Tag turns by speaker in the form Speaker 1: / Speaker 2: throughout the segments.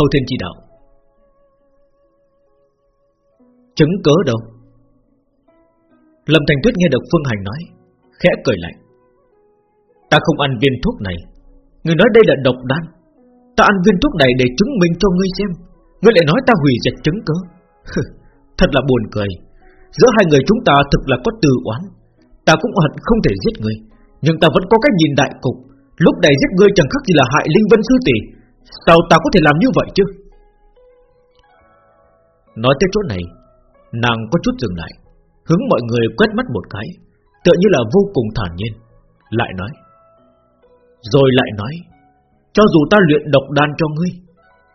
Speaker 1: Thâu Thiên chỉ đạo. Chứng cớ đâu? Lâm Thành Tuyết nghe được Phương Hành nói, Khẽ cười lạnh. Ta không ăn viên thuốc này. Người nói đây là độc đan. Ta ăn viên thuốc này để chứng minh cho ngươi xem. Ngươi lại nói ta hủy diệt chứng cớ. Thật là buồn cười. Giữa hai người chúng ta thực là có từ oán. Ta cũng hận không thể giết ngươi. Nhưng ta vẫn có cách nhìn đại cục. Lúc này giết ngươi chẳng khác gì là hại Linh Vân Sư Tỷ. Sao ta có thể làm như vậy chứ? Nói tới chỗ này, Nàng có chút dừng lại, Hướng mọi người quét mắt một cái, Tựa như là vô cùng thản nhiên, Lại nói. Rồi lại nói, Cho dù ta luyện độc đan cho ngươi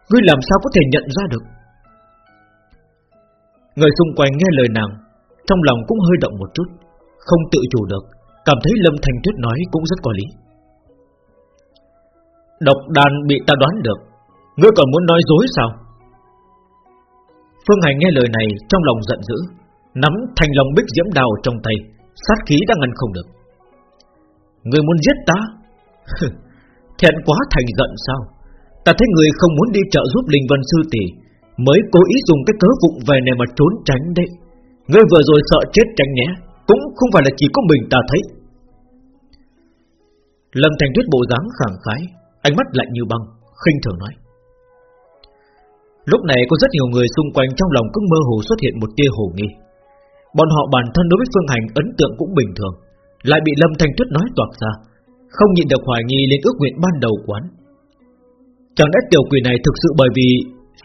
Speaker 1: Ngươi làm sao có thể nhận ra được? Người xung quanh nghe lời nàng, Trong lòng cũng hơi động một chút, Không tự chủ được, Cảm thấy Lâm Thanh Tuyết nói cũng rất có lý. Độc đan bị ta đoán được. Ngươi còn muốn nói dối sao? Phương Hành nghe lời này, Trong lòng giận dữ, Nắm thành lòng bích diễm đào trong tay, Sát khí đang ngăn không được. Ngươi muốn giết ta? Thẹn quá thành giận sao? Ta thấy người không muốn đi trợ giúp Linh Vân Sư Tỷ, Mới cố ý dùng cái cớ vụng về này mà trốn tránh đấy. Ngươi vừa rồi sợ chết tránh nhé, Cũng không phải là chỉ có mình ta thấy. Lâm Thành Tuyết bộ dáng khẳng khái Ánh mắt lạnh như băng, khinh thường nói. Lúc này có rất nhiều người xung quanh trong lòng cũng mơ hồ xuất hiện một tia hồ nghi. Bọn họ bản thân đối với Phương Hành ấn tượng cũng bình thường, Lại bị Lâm Thanh Tuyết nói toạc ra, Không nhịn được hoài nghi lên ước nguyện ban đầu quán. Chẳng lẽ tiểu quỷ này thực sự bởi vì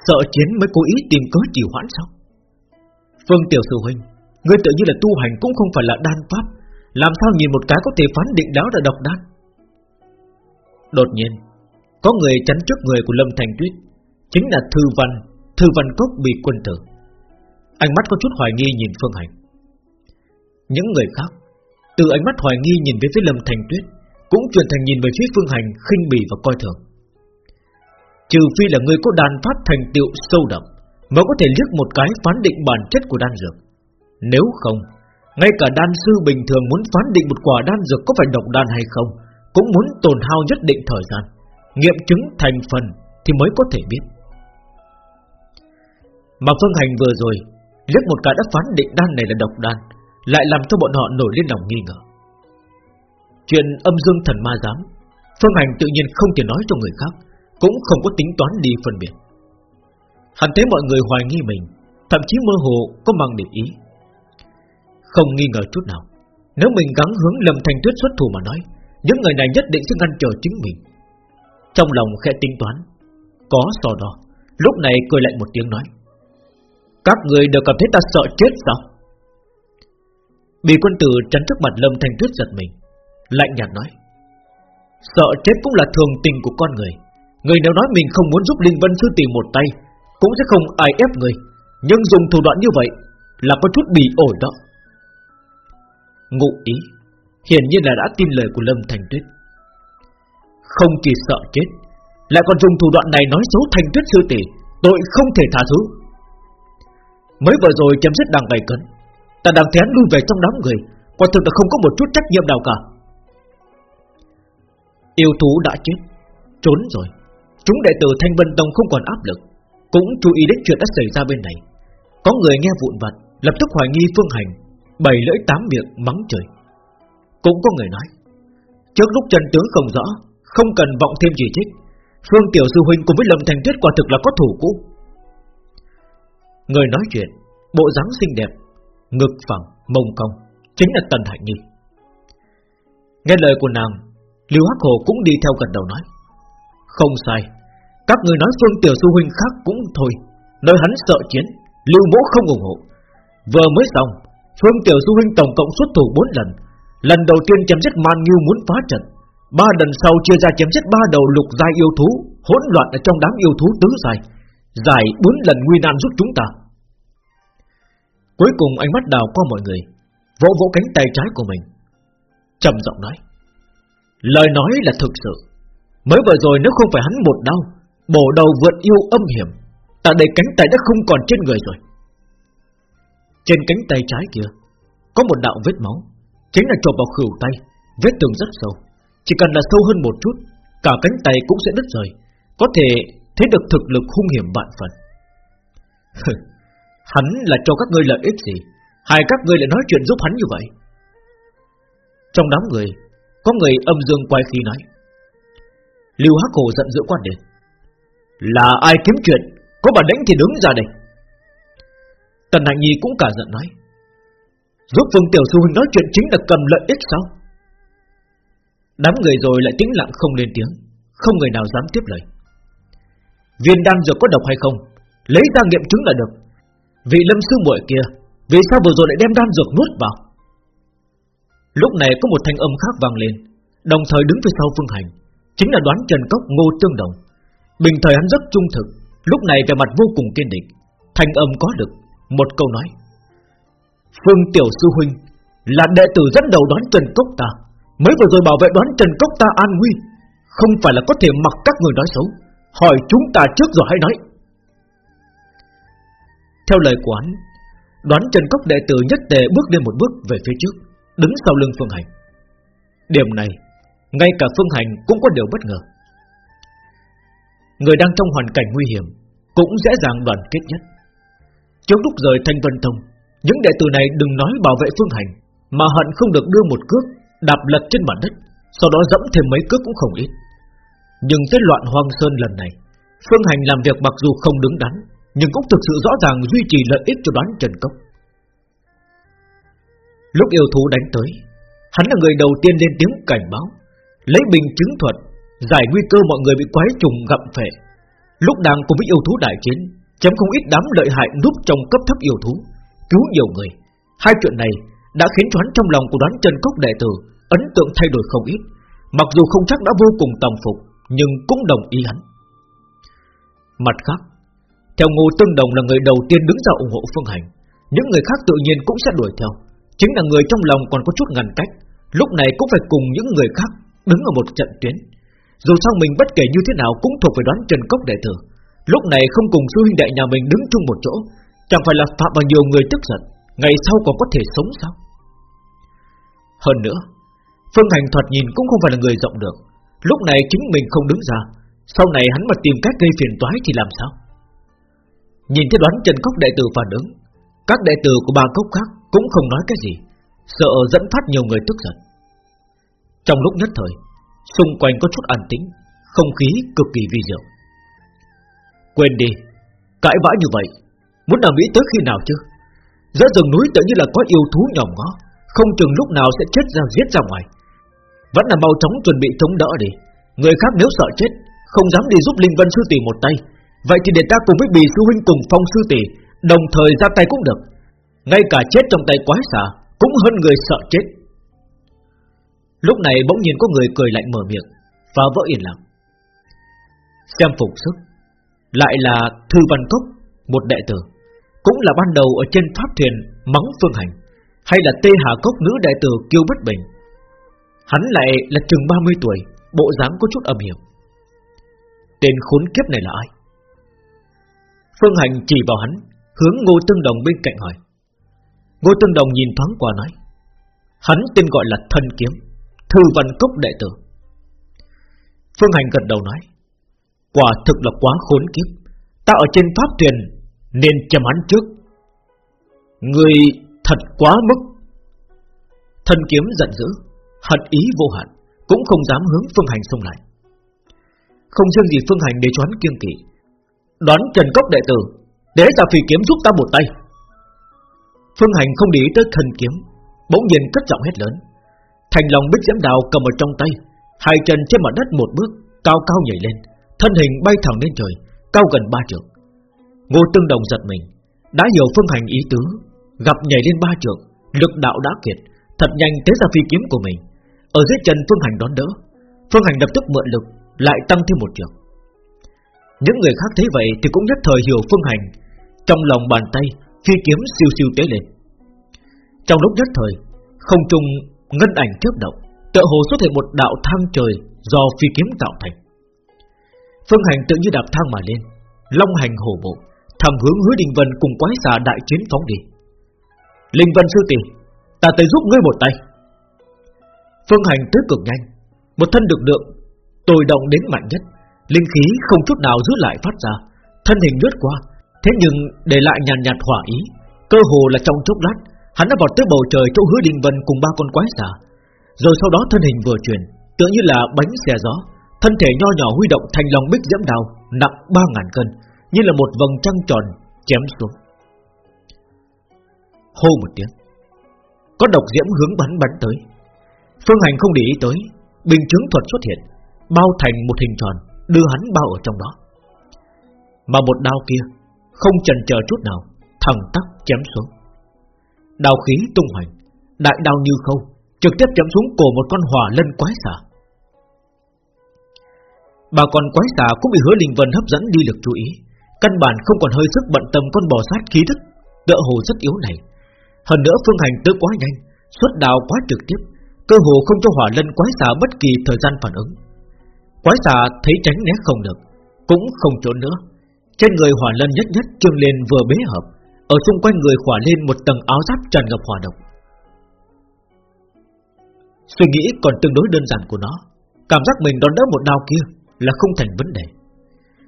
Speaker 1: Sợ chiến mới cố ý tìm cớ trì hoãn sao? Phương tiểu sư huynh, Ngươi tự như là tu hành cũng không phải là đan pháp, Làm sao nhìn một cái có thể phán định đáo là độc đan? Đột nhiên có người chắn trước người của Lâm Thành Tuyết, Chính là Thư Văn Thư Văn Cốc bị quân tử. Ánh mắt có chút hoài nghi nhìn Phương Hành. Những người khác, Từ ánh mắt hoài nghi nhìn về phía Lâm Thành Tuyết, Cũng chuyển thành nhìn về phía Phương Hành khinh bỉ và coi thường. Trừ phi là người có đàn pháp thành tựu sâu đậm, Mới có thể liếc một cái phán định bản chất của đan dược. Nếu không, Ngay cả đan sư bình thường muốn phán định một quả đan dược có phải độc đan hay không, Cũng muốn tồn hao nhất định thời gian. Nghiệm chứng thành phần Thì mới có thể biết. Mà Phương Hành vừa rồi liếc một cái đã phán định đan này là độc đan, Lại làm cho bọn họ nổi lên lòng nghi ngờ. Chuyện âm dương thần ma giám, Phương Hành tự nhiên không thể nói cho người khác, Cũng không có tính toán đi phân biệt. Hắn thấy mọi người hoài nghi mình, Thậm chí mơ hồ có mang để ý. Không nghi ngờ chút nào, Nếu mình gắng hướng Lâm thành Tuyết xuất thủ mà nói, Những người này nhất định sẽ ngăn trở chính mình. Trong lòng khẽ tính toán. Có so đo Lúc này cười lại một tiếng nói. Các người đều cảm thấy ta sợ chết sao? Bị quân tử tránh trước mặt Lâm Thanh Tuyết giật mình, Lạnh nhạt nói. Sợ chết cũng là thường tình của con người. Người nếu nói mình không muốn giúp Linh Vân Sư tìm một tay, Cũng sẽ không ai ép người. Nhưng dùng thủ đoạn như vậy Là có chút bị ổi đó. Ngụ ý, Hiển nhiên là đã tin lời của Lâm Thành Tuyết. Không chỉ sợ chết, Lại còn dùng thủ đoạn này nói xấu Thành Tuyết Sư Tỷ, Tội không thể tha thứ. Mới vừa rồi chấm dứt đằng gầy cấn Ta đang thén lui về trong đám người, Quả thực là không có một chút trách nhiệm nào cả. Yêu thú đã chết, Trốn rồi. Chúng đệ tử Thanh Vân Tông không còn áp lực, Cũng chú ý đến chuyện đã xảy ra bên này. Có người nghe vụn vặt, Lập tức hoài nghi phương hành Bảy lưỡi tám miệng mắng trời. Cũng có người nói, Trước lúc chân tướng không rõ không cần vọng thêm gì trích Phương Tiểu Sư Huynh cùng với Lâm Thành Tuyết quả thực là có thủ cũ. Người nói chuyện Bộ dáng xinh đẹp Ngực phẳng, mông cong Chính là Tần Hạnh Nhi. Nghe lời của nàng Lưu Hắc Hồ cũng đi theo gần đầu nói Không sai Các người nói Phương Tiểu Sư Huynh khác cũng thôi Nơi hắn sợ chiến Lưu Mỗ không ủng hộ. Vừa mới xong Phương Tiểu Sư Huynh tổng cộng xuất thủ 4 lần Lần đầu tiên chém giết Man Nghiêu muốn phá trận. Ba lần sau chia ra chém giết ba đầu lục giai yêu thú, Hỗn loạn ở trong đám yêu thú tứ giai, Giải bốn lần nguy nan giúp chúng ta. Cuối cùng ánh mắt đào qua mọi người, Vỗ vỗ cánh tay trái của mình, trầm giọng nói, Lời nói là thực sự. Mới vừa rồi nếu không phải hắn một đau, Bổ đầu vượt yêu âm hiểm Tại đây cánh tay đã không còn trên người rồi. Trên cánh tay trái kia, Có một đạo vết máu, Chính là chộp vào khửu tay, Vết thương rất sâu. Chỉ cần là sâu hơn một chút, Cả cánh tay cũng sẽ đứt rời, Có thể Thấy được thực lực hung hiểm vạn phần. Hắn là cho các ngươi lợi ích gì? Hai các ngươi lại nói chuyện giúp hắn như vậy? Trong đám người, Có người âm dương quay khí nói. Lưu Hắc Hồ giận dữ quan đến. Là ai kiếm chuyện? Có bản đánh thì đứng ra đây. Tần Hạnh Nhi cũng cả giận nói. Giúp Phương Tiểu Sư Huynh nói chuyện chính là cầm lợi ích sao? Đám người rồi lại tĩnh lặng không lên tiếng, Không người nào dám tiếp lời. Viên đan dược có độc hay không, Lấy ra nghiệm chứng là được. Vị lâm sư muội kia, Vì sao vừa rồi lại đem đan dược nuốt vào? Lúc này có một thanh âm khác vang lên, Đồng thời đứng phía sau Phương Hành, Chính là đoán Trần Cốc Ngô Tương Đồng. Bình thời hắn rất trung thực, Lúc này về mặt vô cùng kiên định, Thanh âm có được, Một câu nói. Phương Tiểu Sư Huynh, Là đệ tử dẫn đầu đoán Trần Cốc ta Mới vừa rồi bảo vệ đoán Trần Cốc ta an nguy, Không phải là có thể mặc các người nói xấu. Hỏi chúng ta trước rồi hãy nói. Theo lời của hắn, Đoán Trần Cốc đệ tử nhất tề bước lên một bước về phía trước, Đứng sau lưng Phương Hành. Điểm này, Ngay cả Phương Hành cũng có điều bất ngờ. Người đang trong hoàn cảnh nguy hiểm Cũng dễ dàng đoàn kết nhất. Trước lúc rời Thanh Vân Tông Những đệ tử này đừng nói bảo vệ Phương Hành, Mà hận không được đưa một cước Đạp lật trên mặt đất, Sau đó dẫm thêm mấy cước cũng không ít. Nhưng tới loạn hoang sơn lần này, Phương Hành làm việc mặc dù không đứng đắn, Nhưng cũng thực sự rõ ràng duy trì lợi ích cho đoán Trần Cốc. Lúc yêu thú đánh tới, Hắn là người đầu tiên lên tiếng cảnh báo, Lấy bình chứng thuật, Giải nguy cơ mọi người bị quái trùng gặm phệ Lúc đang cùng với yêu thú đại chiến, Chém không ít đám lợi hại núp trong cấp thấp yêu thú, Cứu nhiều người. Hai chuyện này đã khiến choán trong lòng của đoán Trần Cốc đệ tử Ấn tượng thay đổi không ít. Mặc dù không chắc đã vô cùng tầm phục, Nhưng cũng đồng ý hắn. Mặt khác, Theo Ngô Tương Đồng là người đầu tiên đứng ra ủng hộ Phương Hành, Những người khác tự nhiên cũng sẽ đuổi theo. Chính là người trong lòng còn có chút ngăn cách, Lúc này cũng phải cùng những người khác Đứng ở một trận tuyến. Dù sao mình bất kể như thế nào cũng thuộc về đoán Trần Cốc đệ tử. Lúc này không cùng sư huynh đệ nhà mình đứng chung một chỗ, Chẳng phải là phạm vào nhiều người tức giận, Ngày sau còn có thể sống sao? Hơn nữa, Phương thành thoạt nhìn cũng không phải là người rộng được. Lúc này chính mình không đứng ra. Sau này hắn mà tìm cách gây phiền toái thì làm sao? Nhìn thấy đoán Trần Cốc đại tử phản ứng, Các đại tử của ba cốc khác Cũng không nói cái gì, Sợ dẫn phát nhiều người tức giận. Trong lúc nhất thời, Xung quanh có chút an tĩnh, Không khí cực kỳ vi diệu. Quên đi, Cãi vã như vậy, Muốn làm Mỹ tới khi nào chứ? Giữa rừng núi tự như là có yêu thú nhòm ngó. Không chừng lúc nào sẽ chết ra, giết ra ngoài. Vẫn là mau chóng chuẩn bị chống đỡ đi. Người khác nếu sợ chết, Không dám đi giúp Linh Vân Sư Tỷ một tay. Vậy thì để ta cùng với Bì Sư Huynh cùng Phong Sư Tỷ, Đồng thời ra tay cũng được. Ngay cả chết trong tay quái xà Cũng hơn người sợ chết. Lúc này bỗng nhiên có người cười lạnh mở miệng, Phá vỡ yên lặng. Xem phục sức, Lại là Thư Văn Cốc, Một đệ tử, Cũng là ban đầu ở trên pháp thuyền Mắng Phương Hành. Hay là Tê Hà Cốc nữ đại tử Kiêu Bất Bình? Hắn lại là chừng 30 tuổi, Bộ dáng có chút âm hiểm. Tên khốn kiếp này là ai? Phương Hành chỉ vào hắn, Hướng Ngô Tương Đồng bên cạnh hỏi. Ngô Tương Đồng nhìn thoáng qua nói, Hắn tên gọi là Thân Kiếm, Thư Văn Cốc đệ tử. Phương Hành gật đầu nói, Quả thực là quá khốn kiếp, Ta ở trên pháp thuyền Nên chầm hắn trước. Người thật quá mức. Thần kiếm giận dữ, Hận ý vô hạn, Cũng không dám hướng Phương Hành xông lại. Không riêng gì Phương Hành để cho hắn kiêng kỵ, Đoán Trần Cốc đệ tử Để ra phi kiếm giúp ta một tay. Phương Hành không để ý tới thần kiếm, Bỗng nhiên cất giọng hét lớn. Thành lòng bích diễm đào cầm ở trong tay, Hai chân trên mặt đất một bước, Cao cao nhảy lên, Thân hình bay thẳng lên trời, Cao gần ba trượng. Ngô Tương Đồng giật mình, Đã hiểu Phương Hành ý tứ Gặp nhảy lên ba trượng Lực đạo đã kiệt, Thật nhanh tế ra phi kiếm của mình. Ở dưới chân Phương Hành đón đỡ, Phương Hành lập tức mượn lực, Lại tăng thêm một trượng Những người khác thấy vậy Thì cũng nhất thời hiểu Phương Hành. Trong lòng bàn tay, Phi kiếm siêu siêu tế lên. Trong lúc nhất thời, Không trung ngân ảnh chớp động, Tựa hồ xuất hiện một đạo thang trời Do phi kiếm tạo thành. Phương Hành tự như đạp thang mà lên, Long hành hổ bộ, Thẳng hướng hứa Đình Vân cùng quái xà đại chiến phóng đi. Linh Vân sư tỷ Ta tới giúp ngươi một tay. Phương Hành tới cực nhanh Một thân lực lượng Tồi động đến mạnh nhất Linh khí không chút nào giữ lại phát ra Thân hình lướt qua Thế nhưng để lại nhàn nhạt, nhạt hỏa ý Cơ hồ là trong chốc lát Hắn đã vọt tới bầu trời chỗ hứa đình vân cùng ba con quái xà. Rồi sau đó thân hình vừa chuyển Tựa như là bánh xe gió Thân thể nho nhỏ huy động thành lòng bích diễm đào Nặng ba ngàn cân Như là một vầng trăng tròn chém xuống. Hô một tiếng. Có độc diễm hướng bắn bắn tới. Phương hành không để ý tới. Bình chứng thuật xuất hiện, Bao thành một hình tròn, Đưa hắn bao ở trong đó. Mà một đao kia, Không chần chờ chút nào, Thẳng tắc chém xuống. Đao khí tung hoành, Đại đao như khâu, Trực tiếp chém xuống cổ một con hỏa lân quái xà. Bà con quái xà cũng bị hứa linh vân hấp dẫn đi lực chú ý, Căn bản không còn hơi sức bận tâm con bò sát khí thức, Tựa hồ rất yếu này. Hơn nữa phương hành tới quá nhanh, Xuất đào quá trực tiếp, Cơ hồ không cho hỏa lân quái xà bất kỳ thời gian phản ứng. Quái xà thấy tránh né không được, Cũng không trốn nữa. Trên người hỏa lân nhất nhất trương lên vừa bế hợp, Ở xung quanh người khỏa lên một tầng áo giáp tràn ngập hỏa độc. Suy nghĩ còn tương đối đơn giản của nó, Cảm giác mình đón đỡ một đao kia Là không thành vấn đề.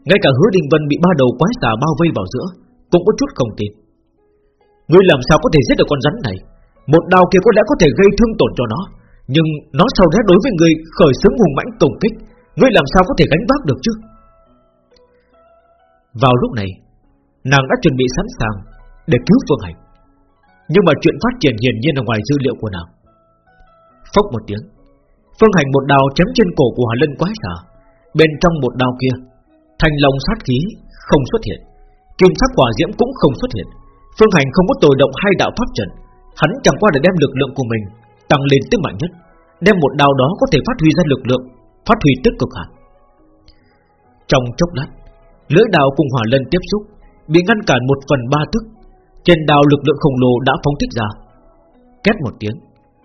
Speaker 1: Ngay cả hứa đình vân bị ba đầu quái xà bao vây vào giữa Cũng có chút không tin. Ngươi làm sao có thể giết được con rắn này? Một đao kia có lẽ có thể gây thương tổn cho nó. Nhưng nó sau đó đối với người khởi xướng hùng mãnh tổng kích? Ngươi làm sao có thể gánh vác được chứ? Vào lúc này, Nàng đã chuẩn bị sẵn sàng Để cứu Phương Hành. Nhưng mà chuyện phát triển hiển nhiên là ngoài dữ liệu của nàng. Phốc một tiếng, Phương Hành một đao chém trên cổ của Hà Lân quái xà. Bên trong một đao kia Thành lòng sát khí không xuất hiện. Kim sắc quả diễm cũng không xuất hiện. Phương Hành không có tồi động hai đạo pháp trận, Hắn chẳng qua để đem lực lượng của mình Tăng lên tới mạnh nhất, Đem một đao đó có thể phát huy ra lực lượng, Phát huy tức cực hạn Trong chốc lát, Lưỡi đao cùng hỏa lân tiếp xúc, Bị ngăn cản một phần ba thức. Trên đao lực lượng khổng lồ đã phóng thích ra Két một tiếng,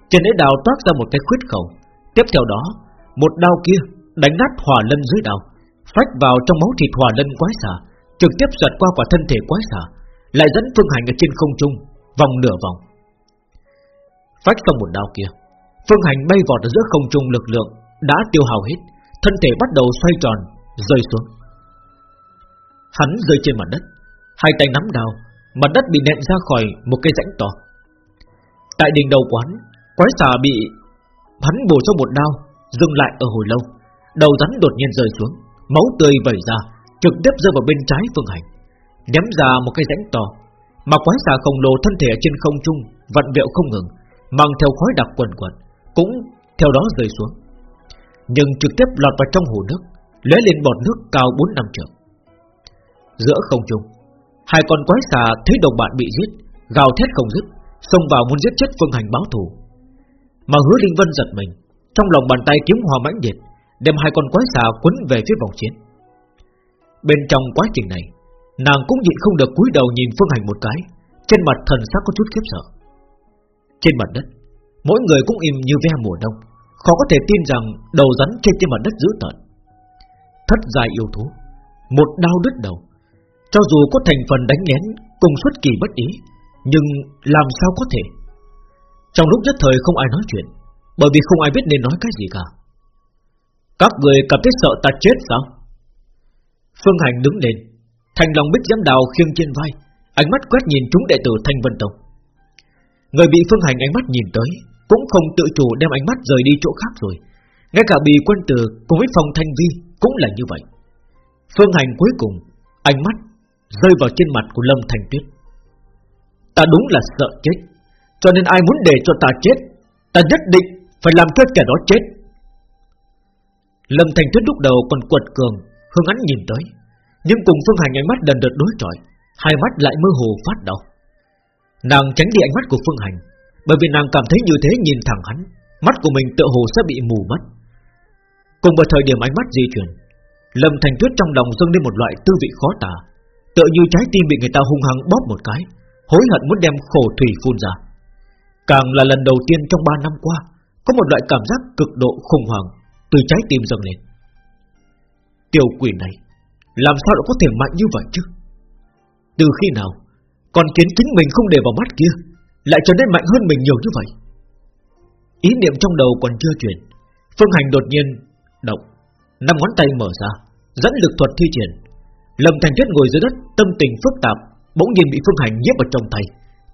Speaker 1: Trên lưỡi đao toát ra một cái khuyết khẩu, Tiếp theo đó, Một đao kia đánh nát hỏa lân dưới đao, Phách vào trong máu thịt hỏa lân quái xà, Trực tiếp giật qua quả thân thể quái xà lại dẫn phương hành ở trên không trung Vòng nửa vòng Phách xong một đao kia Phương hành bay vọt ở giữa không trung lực lượng đã tiêu hao hết, thân thể bắt đầu xoay tròn, rơi xuống. Hắn rơi trên mặt đất, hai tay nắm đao, mặt đất bị nện ra khỏi một cây rãnh to. Tại đỉnh đầu quán, quái xà bị hắn bổ cho một đao, dừng lại ở hồi lâu, đầu rắn đột nhiên rơi xuống, máu tươi vẩy ra, trực tiếp rơi vào bên trái phương hành, ném ra một cây rãnh to, mà quái xà khổng lồ thân thể ở trên không trung vặn vẹo không ngừng, mang theo khói đặc quần quần, cũng theo đó rơi xuống nhưng trực tiếp lọt vào trong hồ nước, lóe lên bọt nước cao 4 năm trượng. Giữa không trung, hai con quái xà thấy đồng bạn bị giết, gào thét không dứt, xông vào muốn giết chết Phương Hành báo thù. Mà Hứa Linh Vân giật mình, trong lòng bàn tay kiếm hòa mãnh liệt, đem hai con quái xà quấn về phía vòng chiến. Bên trong quá trình này, nàng cũng nhịn không được cúi đầu nhìn Phương Hành một cái, trên mặt thần sắc có chút khiếp sợ. Trên mặt đất, mỗi người cũng im như ve mùa đông, Khó có thể tin rằng đầu rắn trên trên mặt đất dữ tợn. Thất dài yêu thú Một đau đứt đầu. Cho dù có thành phần đánh nén Cùng xuất kỳ bất ý Nhưng làm sao có thể? Trong lúc nhất thời không ai nói chuyện Bởi vì không ai biết nên nói cái gì cả. Các người cảm thấy sợ ta chết sao? Phương Hành đứng lên Thành lòng bích giám đào khiêng trên vai Ánh mắt quét nhìn chúng đệ tử Thanh Vân Tông Người bị Phương Hành ánh mắt nhìn tới cũng không tự chủ đem ánh mắt rời đi chỗ khác rồi. Ngay cả bì quân tử cùng với phòng thanh vi cũng là như vậy. Phương hành cuối cùng, ánh mắt rơi vào trên mặt của Lâm Thành Tuyết. Ta đúng là sợ chết, cho nên ai muốn để cho ta chết, ta nhất định phải làm cho kẻ đó chết. Lâm Thành Tuyết lúc đầu còn quật cường, hướng ánh nhìn tới, nhưng cùng Phương Hành ánh mắt đần đợt đối chọi, hai mắt lại mơ hồ phát đau. Nàng tránh đi ánh mắt của Phương Hành, bởi vì nàng cảm thấy như thế nhìn thẳng hắn Mắt của mình tựa hồ sẽ bị mù mất Cùng vào thời điểm ánh mắt di chuyển Lâm Thành Tuyết trong lòng dâng lên một loại tư vị khó tả Tựa như trái tim bị người ta hung hăng bóp một cái Hối hận muốn đem khổ thủy phun ra. Càng là lần đầu tiên trong ba năm qua Có một loại cảm giác cực độ khủng hoảng Từ trái tim dâng lên. Tiểu quỷ này làm sao lại có thể mạnh như vậy chứ? Từ khi nào Còn kiến chính mình không để vào mắt kia, lại trở nên mạnh hơn mình nhiều như vậy? Ý niệm trong đầu còn chưa chuyển, Phương Hành đột nhiên động, Năm ngón tay mở ra, Dẫn lực thuật thi triển. Lâm Thành Tuyết ngồi dưới đất, Tâm tình phức tạp, Bỗng nhiên bị Phương Hành nhiếp vào trong tay,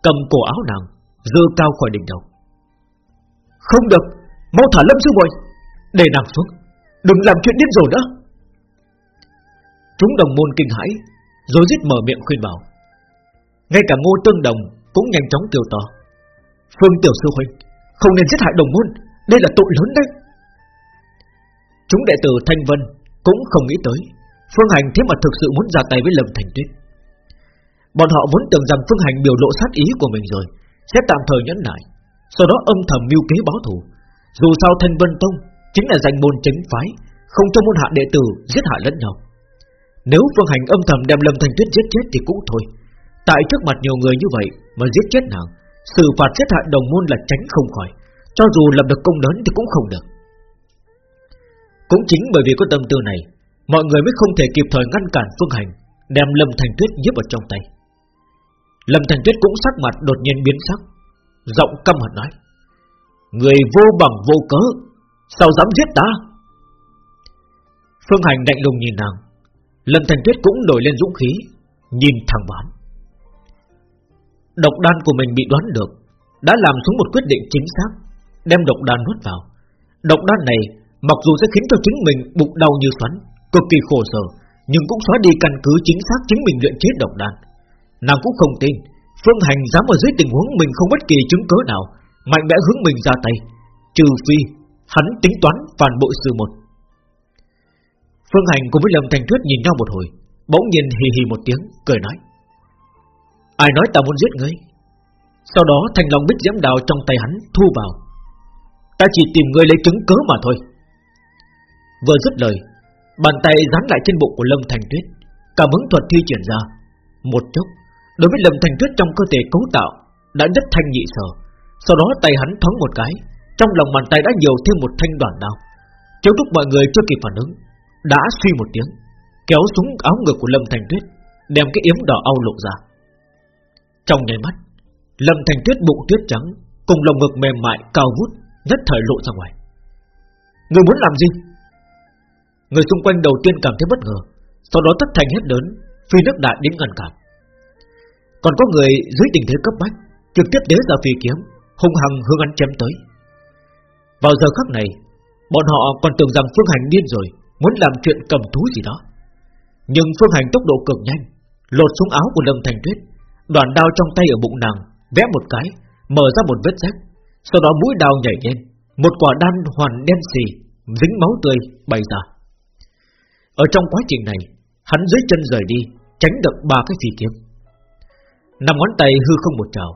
Speaker 1: Cầm cổ áo nàng Dơ cao khỏi đỉnh đầu. Không được, Mau thả Lâm sư muội, Để nàng xuống, Đừng làm chuyện điên rồ nữa. Chúng đồng môn kinh hãi, Rồi giết mở miệng khuyên bảo. Ngay cả ngô tương đồng Cũng nhanh chóng kêu to. Phương tiểu sư huynh, Không nên giết hại đồng môn, Đây là tội lớn đấy. Chúng đệ tử Thanh Vân Cũng không nghĩ tới, Phương Hành thế mà thực sự muốn ra tay với Lâm Thành Tuyết. Bọn họ vốn tưởng rằng Phương Hành biểu lộ sát ý của mình rồi, Sẽ tạm thời nhẫn nại, Sau đó âm thầm mưu kế báo thù. Dù sao Thanh Vân Tông Chính là danh môn chính phái, Không cho môn hạ đệ tử giết hại lẫn nhau. Nếu Phương Hành âm thầm đem Lâm Thành Tuyết giết chết thì cũng thôi. Tại trước mặt nhiều người như vậy Mà giết chết nàng, Xử phạt giết hại đồng môn là tránh không khỏi, Cho dù lập được công lớn thì cũng không được. Cũng chính bởi vì có tâm tư này, Mọi người mới không thể kịp thời ngăn cản Phương Hành Đem Lâm Thành Tuyết giết vào trong tay. Lâm Thành Tuyết cũng sắc mặt đột nhiên biến sắc, Giọng căm hận nói, Người vô bằng vô cớ, Sao dám giết ta? Phương Hành lạnh lùng nhìn nàng lần Thành Tuyết cũng nổi lên dũng khí, Nhìn thẳng bán Độc đan của mình bị đoán được, Đã làm xuống một quyết định chính xác, Đem độc đan nuốt vào. Độc đan này mặc dù sẽ khiến cho chính mình bụng đau như xoắn Cực kỳ khổ sở, Nhưng cũng xóa đi căn cứ chính xác chính mình luyện chế độc đan. Nàng cũng không tin, Phương Hành dám ở dưới tình huống mình không bất kỳ chứng cớ nào, Mạnh mẽ hướng mình ra tay, Trừ phi Hắn tính toán phản bội sự một Phương Hành cùng với Lâm Thành Tuyết nhìn nhau một hồi, Bỗng nhiên hì hì một tiếng, Cười nói. Ai nói ta muốn giết ngươi? Sau đó thành lòng bích diễm đào trong tay hắn thu vào. Ta chỉ tìm ngươi lấy chứng cớ mà thôi. Vừa dứt lời, Bàn tay dán lại trên bụng của Lâm Thành Tuyết Cả ứng thuật thi triển ra. Một chốc, Đối với Lâm Thành Tuyết trong cơ thể cấu tạo Đã rất thanh nhị sở. Sau đó tay hắn thoáng một cái, Trong lòng bàn tay đã nhiều thêm một thanh đoạn đao. Trước lúc mọi người chưa kịp phản ứng đã suy một tiếng, Kéo xuống áo ngực của Lâm Thành Tuyết, Đem cái yếm đỏ au lộ ra. Trong nháy mắt, Lâm Thành Tuyết bụng tuyết trắng, Cùng lồng ngực mềm mại, cao vút, Nhất thời lộ ra ngoài. Người muốn làm gì? Người xung quanh đầu tiên cảm thấy bất ngờ, Sau đó tất thành hết lớn, Phi nước đại đến ngăn cản. Còn có người dưới tình thế cấp bách, Trực tiếp đế ra phi kiếm, Hung hăng hướng hắn chém tới. Vào giờ khắc này, Bọn họ còn tưởng rằng Phương Hành điên rồi Muốn làm chuyện cầm thú gì đó. Nhưng Phương Hành tốc độ cực nhanh, Lột xuống áo của Lâm Thành Tuyết, Đoàn đao trong tay ở bụng nàng Vẽ một cái, Mở ra một vết rách, Sau đó mũi đao nhảy lên, Một quả đan hoàn đen xì, Dính máu tươi bay ra. Ở trong quá trình này, Hắn dưới chân rời đi, Tránh được ba cái phi kiếm. Năm ngón tay hư không một trào,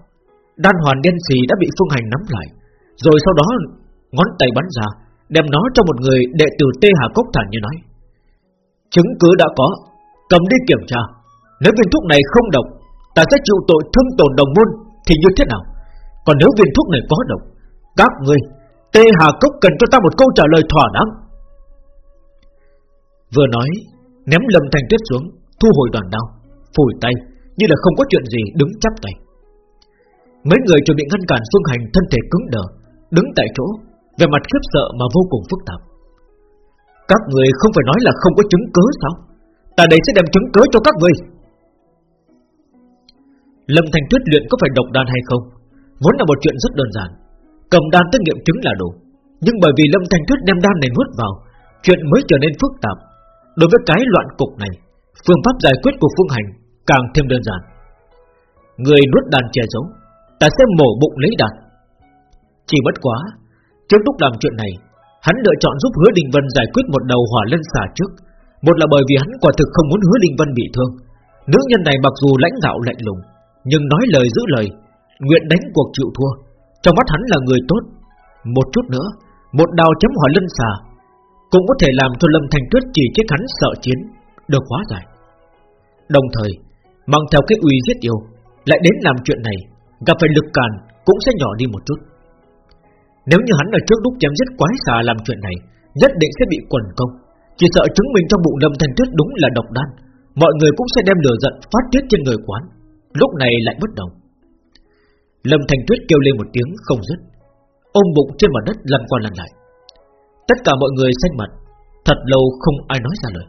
Speaker 1: Đan hoàn đen xì đã bị phương hành nắm lại, Rồi sau đó Ngón tay bắn ra Đem nó cho một người đệ tử Tê Hà Cốc thản như nói. Chứng cứ đã có, Cầm đi kiểm tra. Nếu viên thuốc này không độc, Ta sẽ chịu tội thương tổn đồng môn, Thì như thế nào? Còn nếu viên thuốc này có độc, Các người, Tê Hà Cốc cần cho ta một câu trả lời thỏa đáng. Vừa nói, Ném lâm thành tuyết xuống, Thu hồi đoàn đao, Phủi tay, Như là không có chuyện gì đứng chắp tay. Mấy người chuẩn bị ngăn cản Phương Hành thân thể cứng đờ, Đứng tại chỗ về mặt khiếp sợ mà vô cùng phức tạp. Các người không phải nói là không có chứng cứ sao? Ta đây sẽ đem chứng cứ cho các người. Lâm Thành Tuyết luyện có phải độc đan hay không? Vốn là một chuyện rất đơn giản. Cầm đan tới nghiệm chứng là đủ. Nhưng bởi vì Lâm Thành Tuyết đem đan này nuốt vào, Chuyện mới trở nên phức tạp. Đối với cái loạn cục này, Phương pháp giải quyết của Phương Hành Càng thêm đơn giản. Người nuốt đàn che giấu, Ta sẽ mổ bụng lấy đàn. Chỉ bất quá Trước lúc làm chuyện này, Hắn lựa chọn giúp hứa Đình Vân giải quyết một đầu hỏa lân xà trước. Một là bởi vì hắn quả thực không muốn hứa Đình Vân bị thương. Nữ nhân này mặc dù lãnh đạo lạnh lùng, Nhưng nói lời giữ lời, Nguyện đánh cuộc chịu thua. Trong mắt hắn là người tốt. Một chút nữa, Một đào chấm hỏa lân xà cũng có thể làm cho Lâm thành Tuyết chỉ chết hắn sợ chiến, Được hóa giải. Đồng thời, Mang theo cái uy giết yêu, Lại đến làm chuyện này, Gặp phải lực càn cũng sẽ nhỏ đi một chút. Nếu như hắn ở trước lúc chém giết quái xà làm chuyện này, Nhất định sẽ bị quần công. Chỉ sợ chứng minh trong bụng Lâm Thanh Tuyết đúng là độc đan, Mọi người cũng sẽ đem lửa giận phát tiết trên người quán, Lúc này lại bất động. Lâm Thanh Tuyết kêu lên một tiếng không dứt, Ôm bụng trên mặt đất lăn qua lăn lại. Tất cả mọi người xanh mặt, Thật lâu không ai nói ra lời.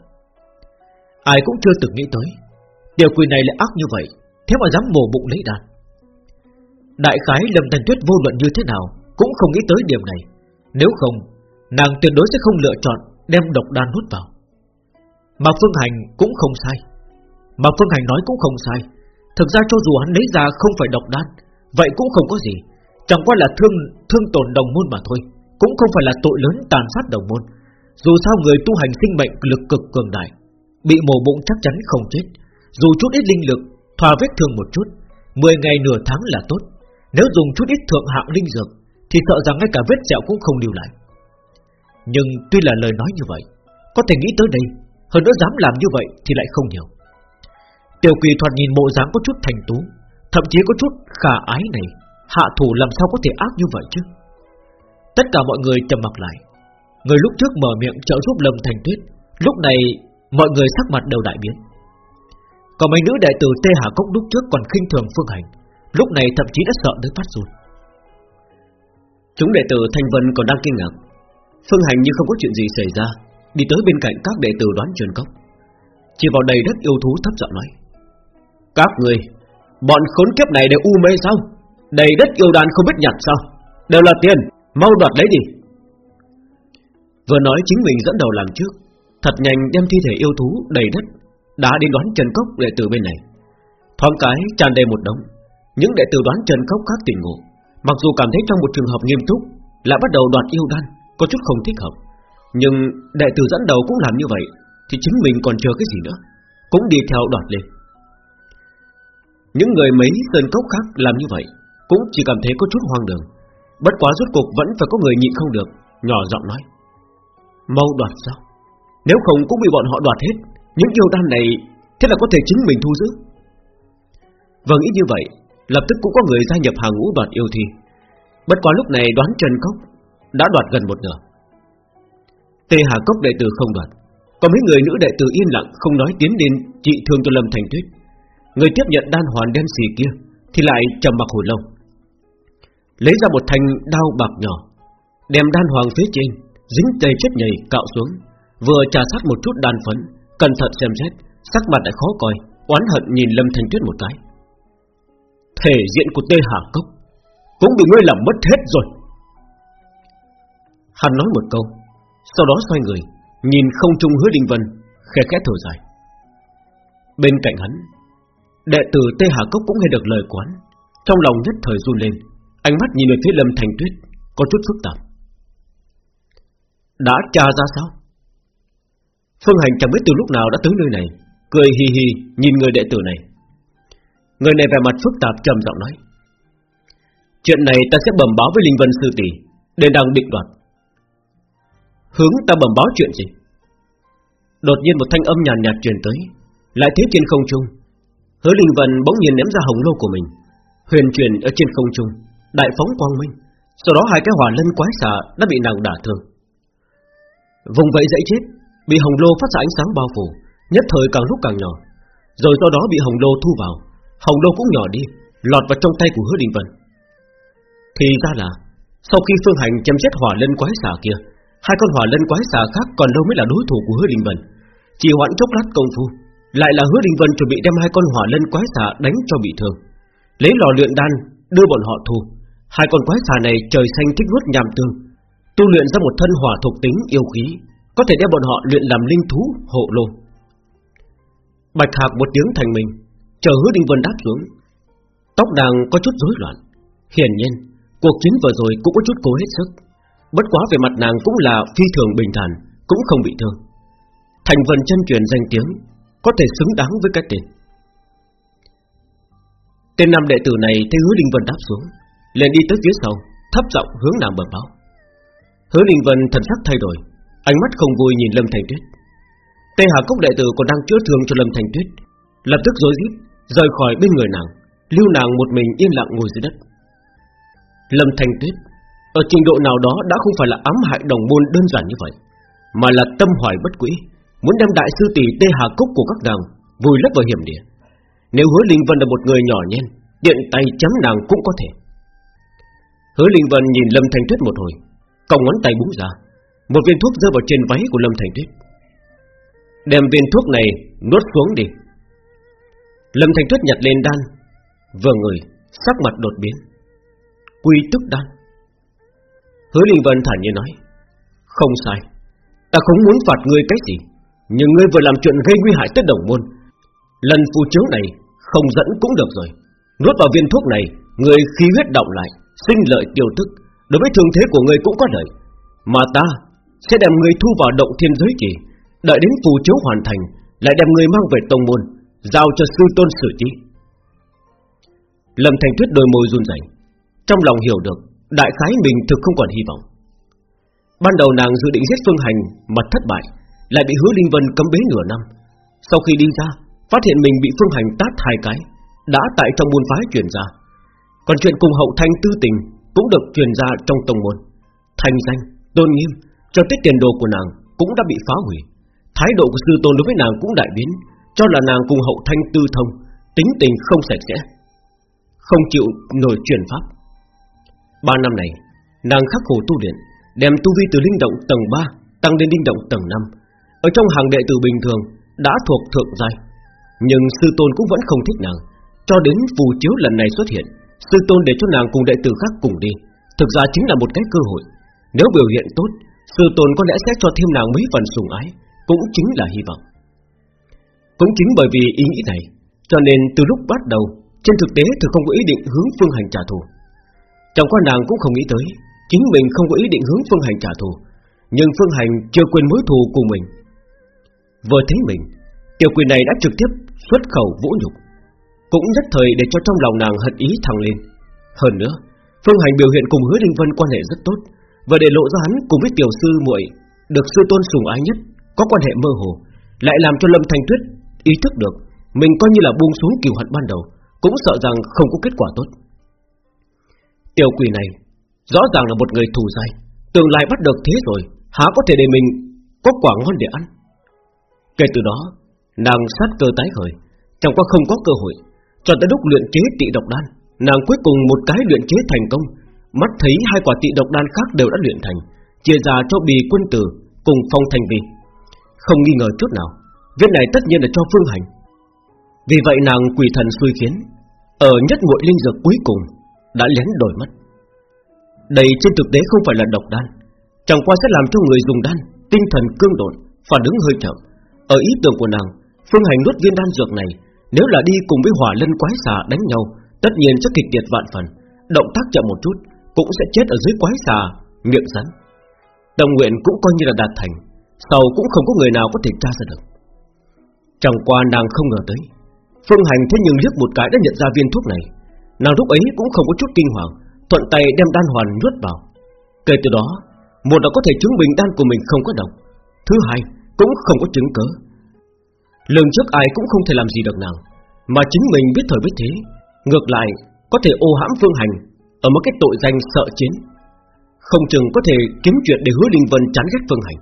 Speaker 1: Ai cũng chưa từng nghĩ tới điều quỷ này lại ác như vậy, Thế mà dám mổ bụng lấy đàn. Đại khái Lâm thành Tuyết vô luận như thế nào cũng không nghĩ tới điểm này. Nếu không, Nàng tuyệt đối sẽ không lựa chọn Đem độc đan hút vào. Mà Phương Hành cũng không sai. Mà Phương Hành nói cũng không sai. Thực ra cho dù hắn lấy ra không phải độc đan, Vậy cũng không có gì. Chẳng qua là thương thương tổn đồng môn mà thôi. Cũng không phải là tội lớn tàn sát đồng môn. Dù sao người tu hành sinh mệnh lực cực cường đại, Bị mổ bụng chắc chắn không chết. Dù chút ít linh lực Thòa vết thương một chút 10 ngày nửa tháng là tốt. Nếu dùng chút ít thượng hạng linh dược thì sợ rằng ngay cả vết sẹo cũng không lưu lại. Nhưng tuy là lời nói như vậy, Có thể nghĩ tới đây, Hơn nữa dám làm như vậy thì lại không nhiều. Tiểu quỷ thoạt nhìn bộ dáng có chút thành tú, Thậm chí có chút khả ái này, Hạ thủ làm sao có thể ác như vậy chứ? Tất cả mọi người trầm mặc lại. Người lúc trước mở miệng trợ giúp Lâm Thành Tuyết, Lúc này mọi người sắc mặt đều đại biến. Còn mấy nữ đại tử Tê Hà Cốc lúc trước còn khinh thường Phương Hành, Lúc này thậm chí đã sợ đến phát run.
Speaker 2: Chúng đệ tử Thanh Vân còn đang kinh ngạc. Phương Hành như không có chuyện gì xảy ra, Đi tới bên cạnh các đệ tử đoán truyền cốc. Chỉ vào đầy đất yêu thú thấp giọng nói, Các người, Bọn khốn kiếp này đều u mê sao? Đầy đất yêu đàn không biết nhặt sao? Đều là tiền, Mau đoạt lấy đi. Vừa nói chính mình dẫn đầu làm trước, Thật nhanh đem thi thể yêu thú đầy đất Đã đi đoán Trần Cốc đệ tử bên này. Thoáng cái tràn đầy một đống, Những đệ tử đoán Trần Cốc khác tỉnh ngộ. Mặc dù cảm thấy trong một trường hợp nghiêm túc, Lại bắt đầu đoạt yêu đan, Có chút không thích hợp. Nhưng đệ tử dẫn đầu cũng làm như vậy, Thì chính mình còn chờ cái gì nữa? Cũng đi theo đoạt lên. Những người mấy sơn cốc khác làm như vậy, Cũng chỉ cảm thấy có chút hoang đường. Bất quá rốt cuộc vẫn phải có người nhịn không được, Nhỏ giọng nói. Mau đoạt sao? Nếu không cũng bị bọn họ đoạt hết, Những yêu đan này Thế là có thể chính mình thu giữ. Vâng ý như vậy Lập tức cũng có người gia nhập hàng ngũ đoạt yêu thi. Bất quá lúc này đoán Trần Cốc Đã đoạt gần một nửa. Tề Hà Cốc đệ tử không đoạt. Có mấy người nữ đệ tử yên lặng Không nói tiến đến trị thương cho Lâm Thành Tuyết. Người tiếp nhận đan hoàn đen xì kia Thì lại trầm mặc hồi lâu. Lấy ra một thanh đao bạc nhỏ, Đem đan hoàng phía trên, Dính đầy chất nhầy cạo xuống, Vừa trà sát một chút đan phấn, Cẩn thận xem xét, Sắc mặt lại khó coi, Oán hận nhìn Lâm thành Tuyết một cái. Thể diện của Tê Hà Cốc Cũng bị ngươi làm mất hết rồi. Hắn nói một câu, Sau đó xoay người, Nhìn không trung hứa đình vân, Khẽ khẽ thở dài. Bên cạnh hắn, Đệ tử Tê Hà Cốc cũng nghe được lời quán Trong lòng nhất thời run lên, Ánh mắt nhìn về phía Lâm Thành Tuyết, Có chút phức tạp. Đã tra ra sao? Phương Hành chẳng biết từ lúc nào đã tới nơi này, Cười hì hì nhìn người đệ tử này. Người này vẻ mặt phức tạp trầm giọng nói. Chuyện này ta sẽ bẩm báo với Linh Vân Sư Tỷ Để đang định đoạt. Hướng ta bẩm báo chuyện gì? Đột nhiên một thanh âm nhàn nhạt, truyền tới Lại thế trên không trung Hứa Linh Vân bỗng nhiên ném ra hồng lô của mình Huyền truyền ở trên không trung Đại phóng quang minh Sau đó hai cái hỏa lân quái xà đã bị nàng đả thương. Vùng vậy dãy chết Bị hồng lô phát ra ánh sáng bao phủ Nhất thời càng lúc càng nhỏ Rồi sau đó bị hồng lô thu vào. Hồng Đô cũng nhỏ đi, Lọt vào trong tay của hứa đình vân. Thì ra là, Sau khi phương hành chém chết hỏa lân quái xà kia, Hai con hỏa lân quái xà khác còn đâu mới là đối thủ của hứa đình vân. Chỉ hoãn chốc lát công phu, Lại là hứa đình vân chuẩn bị đem hai con hỏa lân quái xà đánh cho bị thương. Lấy lò luyện đan, Đưa bọn họ thu. Hai con quái xà này trời xanh thích nuốt nhàm tương. Tu luyện ra một thân hỏa thuộc tính yêu khí, Có thể đem bọn họ luyện làm linh thú, hộ lô. Bạch hạc một tiếng thành mình Chờ hứa Đinh Vân đáp xuống. Tóc nàng có chút rối loạn. Hiển nhiên, Cuộc chiến vừa rồi cũng có chút cố hết sức. Bất quá về mặt nàng cũng là phi thường bình thản, Cũng không bị thương. Thành vân chân truyền danh tiếng Có thể xứng đáng với cái tên. Tên nam đệ tử này thấy hứa Đinh Vân đáp xuống, liền đi tới phía sau, Thấp giọng hướng nàng bẩm báo. Hứa Đinh Vân thần sắc thay đổi, Ánh mắt không vui nhìn Lâm Thành Tuyết. Tề Hà Cốc đệ tử còn đang chữa thương cho Lâm Thành Tuyết, Lập tức rối rít rời khỏi bên người nàng, lưu nàng một mình yên lặng ngồi dưới đất. Lâm Thanh Tuyết ở trình độ nào đó đã không phải là ám hại đồng môn đơn giản như vậy, mà là tâm hoài bất quỹ, muốn đem đại sư tỷ Tê Hà Cốc của các nàng vùi lấp vào hiểm địa. Nếu Hứa Linh Vân là một người nhỏ nhen, điện tay chấm nàng cũng có thể. Hứa Linh Vân nhìn Lâm Thanh Tuyết một hồi, còng ngón tay búng ra, một viên thuốc rơi vào trên váy của Lâm Thanh Tuyết. Đem viên thuốc này nuốt xuống đi Lâm Thành Tuyết nhặt lên đan, Vừa người Sắc mặt đột biến. Quy tức đan. Hứa Linh Vân thản nhiên nói, Không sai, Ta không muốn phạt ngươi cái gì, Nhưng ngươi vừa làm chuyện gây nguy hại tới đồng môn. Lần phù chiếu này Không dẫn cũng được rồi. Nuốt vào viên thuốc này Người khí huyết động lại, Sinh lợi tiêu tức, Đối với thương thế của ngươi cũng có lợi. Mà ta sẽ đem ngươi thu vào động thiên giới chỉ Đợi đến phù chiếu hoàn thành, Lại đem ngươi mang về tông môn. Giao cho sư tôn xử trí. Lâm Thành Tuyết đôi môi run rẩy, Trong lòng hiểu được Đại khái mình thực không còn hy vọng. Ban đầu nàng dự định giết Phương Hành Mà thất bại Lại bị hứa Linh Vân cấm bế nửa năm. Sau khi đi ra Phát hiện mình bị Phương Hành tát hai cái Đã tại trong môn phái truyền ra. Còn chuyện cùng hậu thanh tư tình Cũng được truyền ra trong tông môn. Thành danh, tôn nghiêm Cho tới tiền đồ của nàng cũng đã bị phá hủy. Thái độ của sư tôn đối với nàng cũng đại biến cho là nàng cùng hậu thanh tư thông, Tính tình không sạch sẽ, Không chịu nổi truyền pháp. Ba năm này, Nàng khắc khổ tu luyện, Đem tu vi từ linh động tầng 3 Tăng đến linh động tầng 5 Ở trong hàng đệ tử bình thường, Đã thuộc thượng giai, Nhưng sư tôn cũng vẫn không thích nàng. Cho đến phù chiếu lần này xuất hiện, Sư tôn để cho nàng cùng đệ tử khác cùng đi. Thực ra chính là một cái cơ hội. Nếu biểu hiện tốt, Sư tôn có lẽ sẽ cho thêm nàng mấy phần sủng ái, Cũng chính là hy vọng. Cũng chính bởi vì ý nghĩ này, Cho nên từ lúc bắt đầu, Trên thực tế thực không có ý định hướng phương hành trả thù. Chồng con nàng cũng không nghĩ tới, Chính mình không có ý định hướng phương hành trả thù, Nhưng phương hành chưa quên mối thù của mình. Vừa thấy mình, Tiểu quỷ này đã trực tiếp xuất khẩu vũ nhục, Cũng nhất thời để cho trong lòng nàng hận ý thăng lên. Hơn nữa, Phương hành biểu hiện cùng hứa Linh Vân quan hệ rất tốt Và để lộ ra hắn cùng với tiểu sư muội Được sư tôn sùng ái nhất, Có quan hệ mơ hồ, Lại làm cho Lâm Thanh Tuyết ý thức được Mình coi như là buông xuống kiều hận ban đầu, Cũng sợ rằng không có kết quả tốt. Tiểu quỷ này, Rõ ràng là một người thù dai, Tương lai bắt được thế rồi, Há có thể để mình có quả ngon để ăn? Kể từ đó, Nàng sát cơ tái khởi, Chẳng qua không có cơ hội, Cho tới lúc luyện chế tị độc đan, Nàng cuối cùng một cái luyện chế thành công, Mắt thấy hai quả tị độc đan khác đều đã luyện thành, Chia ra cho bì quân tử Cùng phong thành vi. Không nghi ngờ chút nào Viên này tất nhiên là cho phương hành. Vì vậy nàng quỷ thần xui khiến, Ở nhất muội linh dược cuối cùng Đã lén đổi mất. Đây trên thực tế không phải là độc đan, Chẳng qua sẽ làm cho người dùng đan, Tinh thần cương độn, Phản ứng hơi chậm. Ở ý tưởng của nàng, Phương hành nuốt viên đan dược này, Nếu là đi cùng với hỏa lân quái xà đánh nhau, Tất nhiên sẽ kịch liệt vạn phần, Động tác chậm một chút, Cũng sẽ chết ở dưới quái xà, Miệng rắn. Đồng nguyện cũng coi như là đạt thành, Sau cũng không có người nào có thể tra ra được. Chẳng qua nàng không ngờ tới, Phương Hành thế nhưng liếc một cái đã nhận ra viên thuốc này. Nàng lúc ấy cũng không có chút kinh hoàng, Thuận tay đem đan hoàn nuốt vào. Kể từ đó, Một là có thể chứng minh đan của mình không có độc, Thứ hai cũng không có chứng cớ. Lần trước ai cũng không thể làm gì được nàng, Mà chính mình biết thời biết thế, Ngược lại có thể ô hãm Phương Hành Ở một cái tội danh sợ chiến. Không chừng có thể kiếm chuyện để hứa Linh Vân chán ghét Phương Hành.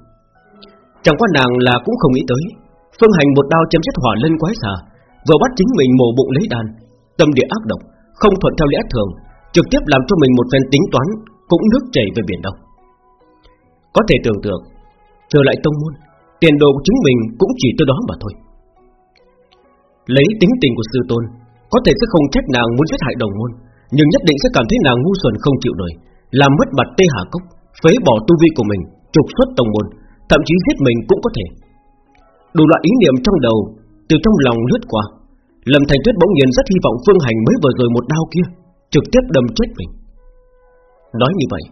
Speaker 2: Chẳng qua nàng là cũng không nghĩ tới Phương Hành một đao chém chết hỏa lên quái xà, Vừa bắt chính mình mổ bụng lấy đàn. Tâm địa ác độc, Không thuận theo lẽ thường, Trực tiếp làm cho mình một phen tính toán, Cũng nước chảy về biển đông. Có thể tưởng tượng, Trở lại tông môn, Tiền đồ của chính mình cũng chỉ tới đó mà thôi. Lấy tính tình của sư tôn, Có thể sẽ không trách nàng muốn giết hại đồng môn, Nhưng nhất định sẽ cảm thấy nàng ngu xuẩn không chịu nổi, Làm mất mặt tê hà cốc, Phế bỏ tu vi của mình, Trục xuất tông môn, Thậm chí giết mình cũng có thể. Đủ loại ý niệm trong đầu, Từ trong lòng lướt qua. Lâm Thành Tuyết bỗng nhiên rất hy vọng Phương Hành mới vừa rồi một đau kia, Trực tiếp đâm chết mình. Nói như vậy,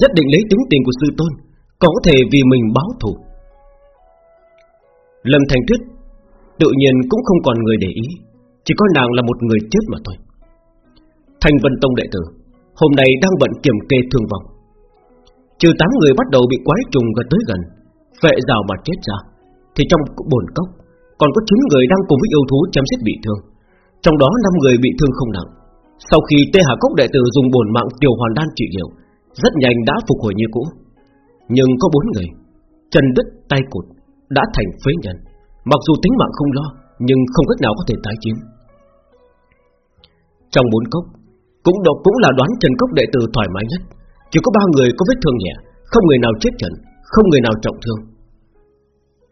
Speaker 2: Nhất định lấy tính tình của sư tôn, Có thể vì mình báo thù. Lâm Thành Tuyết Tự nhiên cũng không còn người để ý, Chỉ có nàng là một người chết mà thôi. Thành Vân Tông đệ tử, Hôm nay đang bận kiểm kê thương vong. Trừ 8 người bắt đầu bị quái trùng gần tới gần vệ rào mà chết ra. Thì trong bồn cốc. Còn có 9 người đang cùng với yêu thú chém giết bị thương. Trong đó 5 người bị thương không nặng. Sau khi Tê Hà Cốc đệ tử dùng bổn mạng tiểu hoàn đan trị liệu, Rất nhanh đã phục hồi như cũ. Nhưng có 4 người, Chân đứt tay cụt, Đã thành phế nhân. Mặc dù tính mạng không lo, Nhưng không cách nào có thể tái chiến Trong bốn cốc, Cũng độc cũng là đoán Trần Cốc đệ tử thoải mái nhất. Chỉ có ba người có vết thương nhẹ, Không người nào chết trận, Không người nào trọng thương.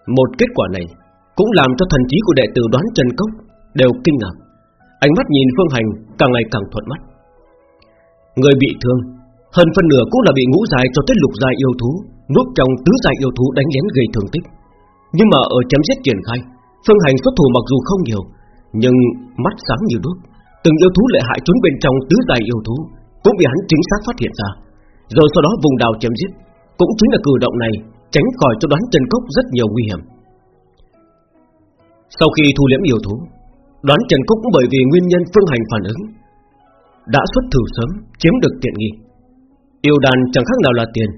Speaker 2: Một kết quả này Cũng làm cho thần trí của đệ tử đoán Trần Cốc Đều kinh ngạc. Ánh mắt nhìn Phương Hành càng ngày càng thuận mắt. Người bị thương, Hơn phân nửa cũng là bị ngũ dài cho tới lục dài yêu thú, Nuốt trong tứ dài yêu thú đánh lén gây thương tích. Nhưng mà ở chém giết triển khai, Phương Hành xuất thủ mặc dù không nhiều, Nhưng mắt sáng như đuốc. Từng yêu thú lợi hại trốn bên trong tứ dài yêu thú Cũng bị hắn chính xác phát hiện ra. Rồi sau đó vùng đào chém giết, Cũng chính là cử động này Tránh khỏi cho đoán Trần Cốc rất nhiều nguy hiểm. Sau khi thu liễm yêu thú, Đoán Trần Cốc cũng bởi vì nguyên nhân phương hành phản ứng, Đã xuất thử sớm, Chiếm được tiện nghi. Yêu đàn chẳng khác nào là tiền.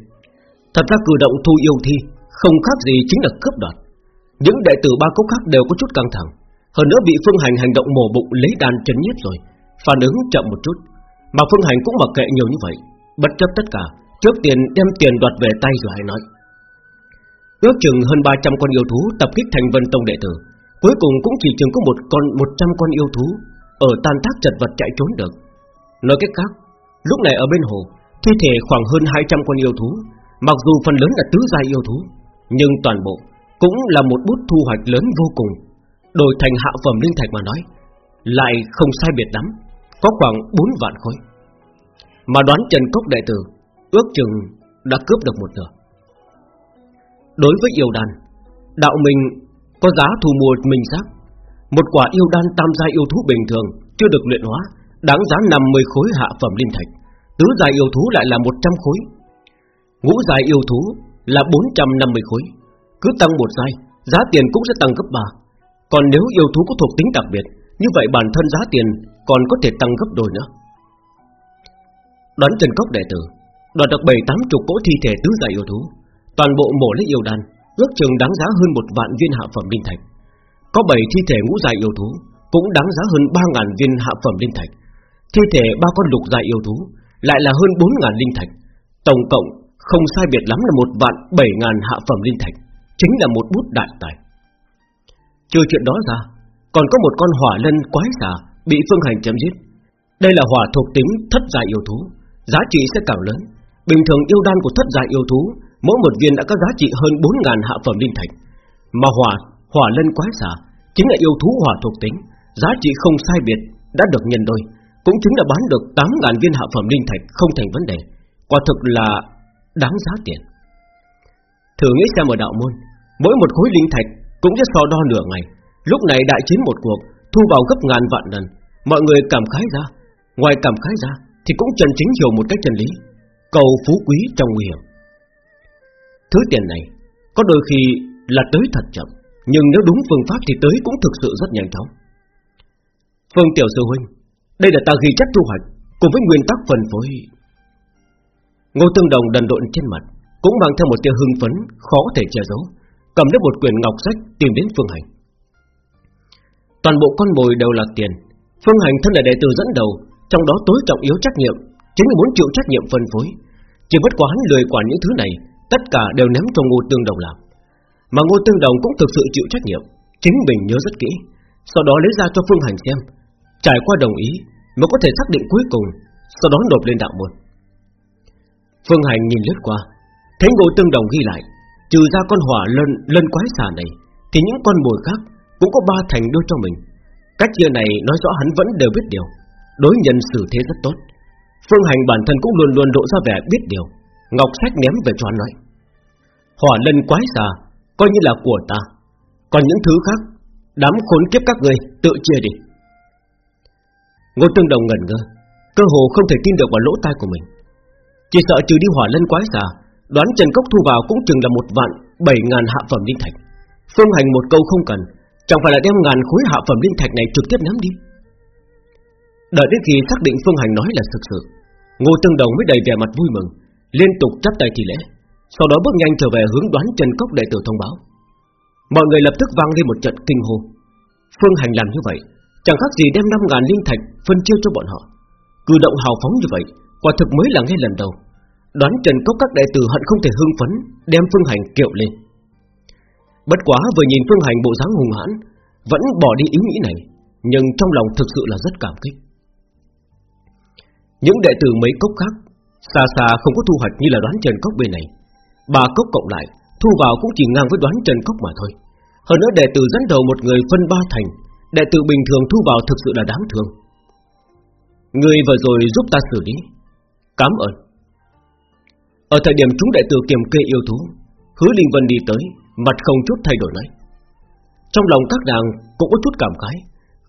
Speaker 2: Thật ra cử động thu yêu thi Không khác gì chính là cướp đoạt. Những đệ tử ba cốc khác đều có chút căng thẳng. Hơn nữa bị phương hành hành động mổ bụng lấy đàn trấn nhiếp rồi, Phản ứng chậm một chút. Mà phương hành cũng mặc kệ nhiều như vậy, Bất chấp tất cả, Trước tiền đem tiền đoạt về tay rồi hãy nói. Ước chừng hơn 300 con yêu thú tập kích thành vân tông đệ tử. Cuối cùng cũng chỉ chừng có một con 100 con yêu thú Ở tan tác chật vật chạy trốn được. Nói cách khác, Lúc này ở bên hồ, Thi thể khoảng hơn 200 con yêu thú, Mặc dù phần lớn là tứ giai yêu thú, Nhưng toàn bộ Cũng là một bút thu hoạch lớn vô cùng, Đổi thành hạ phẩm linh thạch mà nói, Lại không sai biệt lắm, Có khoảng 4 vạn khối. Mà đoán Trần Cốc đệ tử, Ước chừng đã cướp được một nửa. Đối với yêu đan Đạo mình có giá thù mua mình xác Một quả yêu đan tam gia yêu thú bình thường, Chưa được luyện hóa, Đáng giá 50 khối hạ phẩm linh thạch. Tứ gia yêu thú lại là 100 khối. Ngũ gia yêu thú là 450 khối. Cứ tăng một giai, Giá tiền cũng sẽ tăng gấp 3 Còn nếu yêu thú có thuộc tính đặc biệt, Như vậy bản thân giá tiền còn có thể tăng gấp đôi nữa. Đoán Trần Cốc đệ tử, Đoạt được 7-8 chục cỗ thi thể tứ gia yêu thú. Toàn bộ mổ lấy yêu đan, Ước chừng đáng giá hơn một vạn viên hạ phẩm linh thạch. Có 7 thi thể ngũ dài yêu thú, Cũng đáng giá hơn 3.000 viên hạ phẩm linh thạch. Thi thể ba con lục dài yêu thú, Lại là hơn 4.000 linh thạch. Tổng cộng, không sai biệt lắm là một vạn 7.000 hạ phẩm linh thạch, Chính là một bút đại tài. Trừ chuyện đó ra, Còn có một con hỏa lân quái xà Bị phương hành chém giết. Đây là hỏa thuộc tính thất dài yêu thú, Giá trị sẽ càng lớn. Bình thường yêu đan của thất dài yêu thú Mỗi một viên đã có giá trị hơn 4.000 hạ phẩm linh thạch. Mà hỏa, hỏa lân quái xà Chính là yêu thú hỏa thuộc tính. Giá trị không sai biệt Đã được nhân đôi Cũng chính là bán được 8.000 viên hạ phẩm linh thạch Không thành vấn đề. Quả thực là đáng giá tiền. Thử nghĩ xem ở đạo môn Mỗi một khối linh thạch cũng rất so đo nửa ngày. Lúc này đại chiến một cuộc Thu vào gấp ngàn vạn lần. Mọi người cảm khái ra Ngoài cảm khái ra Thì cũng chân chính hiểu một cách chân lý. Cầu phú quý trong nguy hiểm. Thứ tiền này, Có đôi khi là tới thật chậm, Nhưng nếu đúng phương pháp thì tới cũng thực sự rất nhanh chóng. Phương Tiểu Sư Huynh, Đây là ta ghi chép thu hoạch Cùng với nguyên tắc phân phối. Ngô Tương Đồng đần độn trên mặt, Cũng mang theo một tia hưng phấn Khó thể che giấu, Cầm lấy một quyển ngọc sách tìm đến Phương Hành. Toàn bộ con bồi đều là tiền, Phương Hành thân là đệ tử dẫn đầu, Trong đó tối trọng yếu trách nhiệm Chính là muốn chịu trách nhiệm phân phối. Chỉ bất quá hắn lười quản những thứ này Tất cả đều ném cho Ngô Tương Đồng làm. Mà Ngô Tương Đồng cũng thực sự chịu trách nhiệm Chính mình nhớ rất kỹ. Sau đó lấy ra cho Phương Hành xem. Trải qua đồng ý Mới có thể xác định cuối cùng Sau đó nộp lên đạo môn. Phương Hành nhìn lướt qua Thấy Ngô Tương Đồng ghi lại Trừ ra con hỏa lân, lân quái xà này Thì những con mồi khác Cũng có ba thành đưa cho mình. Cách chia này nói rõ hắn vẫn đều biết điều Đối nhân xử thế rất tốt. Phương Hành bản thân cũng luôn luôn độ ra vẻ biết điều. Ngọc sách ném về cho hắn nói, Hỏa lân quái xà, Coi như là của ta. Còn những thứ khác, Đám khốn kiếp các người tự chia đi. Ngô Tương Đồng ngẩn ngơ, Cơ hồ không thể tin được vào lỗ tai của mình. Chỉ sợ trừ đi hỏa lân quái xà, Đoán Trần Cốc thu vào cũng chừng là một vạn Bảy ngàn hạ phẩm linh thạch. Phương hành một câu không cần, Chẳng phải là đem ngàn khối hạ phẩm linh thạch này trực tiếp ném đi? Đợi đến khi xác định Phương hành nói là thực sự, Ngô Tương Đồng mới đầy vẻ mặt vui mừng liên tục chắp tay thì lễ, sau đó bước nhanh trở về hướng đoán Trần Cốc đệ tử thông báo. Mọi người lập tức vang lên một trận kinh hô. Phương Hành làm như vậy, chẳng khác gì đem 5.000 linh thạch phân chia cho bọn họ. Cử động hào phóng như vậy, quả thực mới là nghe lần đầu. Đoán Trần Cốc các đệ tử hận không thể hưng phấn, đem Phương Hành kiệu lên. Bất quá vừa nhìn Phương Hành bộ dáng hùng hãn, vẫn bỏ đi ý nghĩ này, nhưng trong lòng thực sự là rất cảm kích. Những đệ tử mấy cốc khác Xa xa không có thu hoạch như là đoán trần cốc bên này. Ba cốc cộng lại, Thu vào cũng chỉ ngang với đoán trần cốc mà thôi. Hơn nữa đệ tử dẫn đầu một người phân ba thành, Đệ tử bình thường thu vào thực sự là đáng thương. Người vừa rồi giúp ta xử lý. Cảm ơn. Ở thời điểm chúng đệ tử kiểm kê yêu thú, Hứa Linh Vân đi tới, Mặt không chút thay đổi nói. Trong lòng các nàng cũng có chút cảm khái,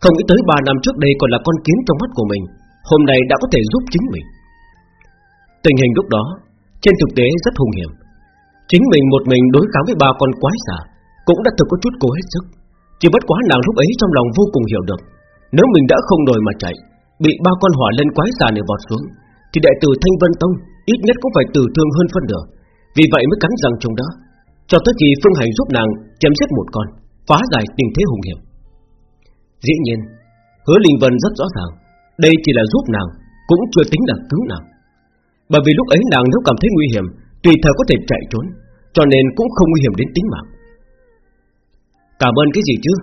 Speaker 2: Không nghĩ tới 3 năm trước đây còn là con kiến trong mắt của mình, Hôm nay đã có thể giúp chính mình. Tình hình lúc đó, Trên thực tế rất hung hiểm. Chính mình một mình đối kháng với ba con quái xà Cũng đã thực có chút cố hết sức. Chỉ bất quá nàng lúc ấy trong lòng vô cùng hiểu được, Nếu mình đã không đổi mà chạy, Bị ba con hỏa lên quái xà này vọt xuống, Thì đại tử Thanh Vân Tông Ít nhất cũng phải tử thương hơn phân nửa. Vì vậy mới cắn răng trong đó, Cho tới khi Phương Hành giúp nàng chém giết một con, Phá giải tình thế hùng hiểm. Dĩ nhiên, Hứa Linh Vân rất rõ ràng, Đây chỉ là giúp nàng, Cũng chưa tính là cứu nàng. Bởi vì lúc ấy nàng nếu cảm thấy nguy hiểm, Tùy thời có thể chạy trốn, Cho nên cũng không nguy hiểm đến tính mạng. Cảm ơn cái gì chứ?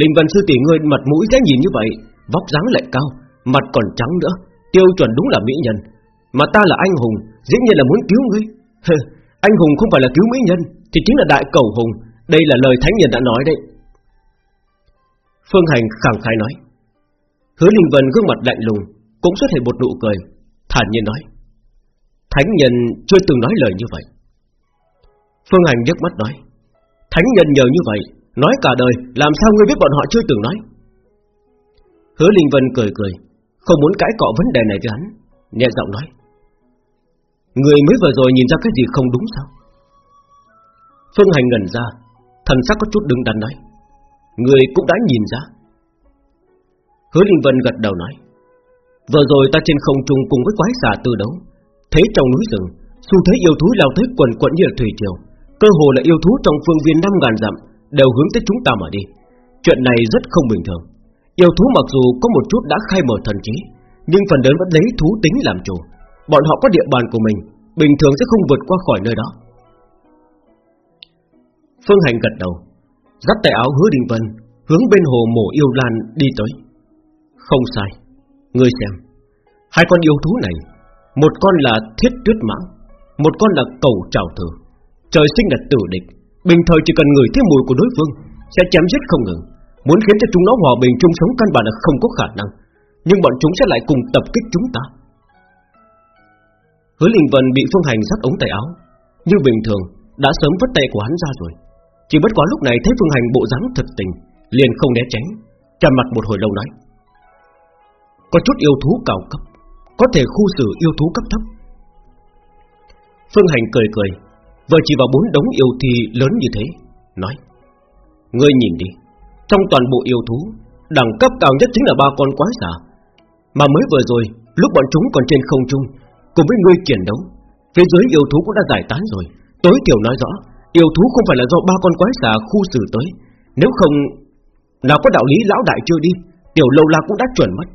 Speaker 2: Linh Vân Sư tỷ ngươi mặt mũi dễ nhìn như vậy, Vóc dáng lại cao, Mặt còn trắng nữa, Tiêu chuẩn đúng là mỹ nhân. Mà ta là anh hùng, Dĩ nhiên là muốn cứu ngươi. Anh hùng không phải là cứu mỹ nhân, Thì chính là đại cầu hùng. Đây là lời thánh nhân đã nói đấy. Phương Hành khẳng khái nói. Hứa Linh Vân gương mặt lạnh lùng, Cũng xuất hiện một nụ cười, Thản nhiên nói. Thánh nhân chưa từng nói lời như vậy. Phương Hành nhấc mắt nói, Thánh nhân nhờ như vậy, Nói cả đời, Làm sao ngươi biết bọn họ chưa từng nói? Hứa Linh Vân cười cười, Không muốn cãi cọ vấn đề này với hắn, Nhẹ giọng nói, Người mới vừa rồi nhìn ra cái gì không đúng sao? Phương Hành ngẩn ra, Thần sắc có chút đứng đắn nói, Người cũng đã nhìn ra. Hứa Linh Vân gật đầu nói, Vừa rồi ta trên không trung cùng với quái xà tư đấu Thế trong núi rừng, Xu thế yêu thú lao tới quần quận như là thủy triều. Cơ hồ là yêu thú trong phương viên năm ngàn dặm Đều hướng tới chúng ta mà đi. Chuyện này rất không bình thường. Yêu thú mặc dù có một chút đã khai mở thần trí, Nhưng phần lớn vẫn lấy thú tính làm chủ. Bọn họ có địa bàn của mình, Bình thường sẽ không vượt qua khỏi nơi đó. Phương Hành gật đầu, Dắt tay áo hứa Đình Vân, Hướng bên hồ mổ yêu lan đi tới. Không sai, Ngươi xem, Hai con yêu thú này một con là thiết tuyết mãng Một con là cầu trào thừa, Trời sinh là tử địch Bình thời chỉ cần người thấy mùi của đối phương Sẽ chém giết không ngừng. Muốn khiến cho chúng nó hòa bình chung sống căn bản là không có khả năng. Nhưng bọn chúng sẽ lại cùng tập kích chúng ta. Hứa Linh Vân bị Phương Hành dắt ống tay áo. Như bình thường Đã sớm vứt tay của hắn ra rồi. Chỉ bất quá lúc này thấy Phương Hành bộ dáng thật tình Liền không né tránh Trầm mặt một hồi lâu nói. Có chút yêu thú cao cấp. Có thể khu xử yêu thú cấp thấp. Phương Hành cười cười, Vừa chỉ vào bốn đống yêu thi lớn như thế, Nói, Ngươi nhìn đi, Trong toàn bộ yêu thú, Đẳng cấp cao nhất chính là ba con quái xà. Mà mới vừa rồi, Lúc bọn chúng còn trên không trung, Cùng với ngươi chiến đấu, Phía dưới yêu thú cũng đã giải tán rồi. Tối tiểu nói rõ, Yêu thú không phải là do ba con quái xà khu xử tới. Nếu không, Nào có đạo lý lão đại chưa đi, Tiểu lâu la cũng đã chuẩn mất.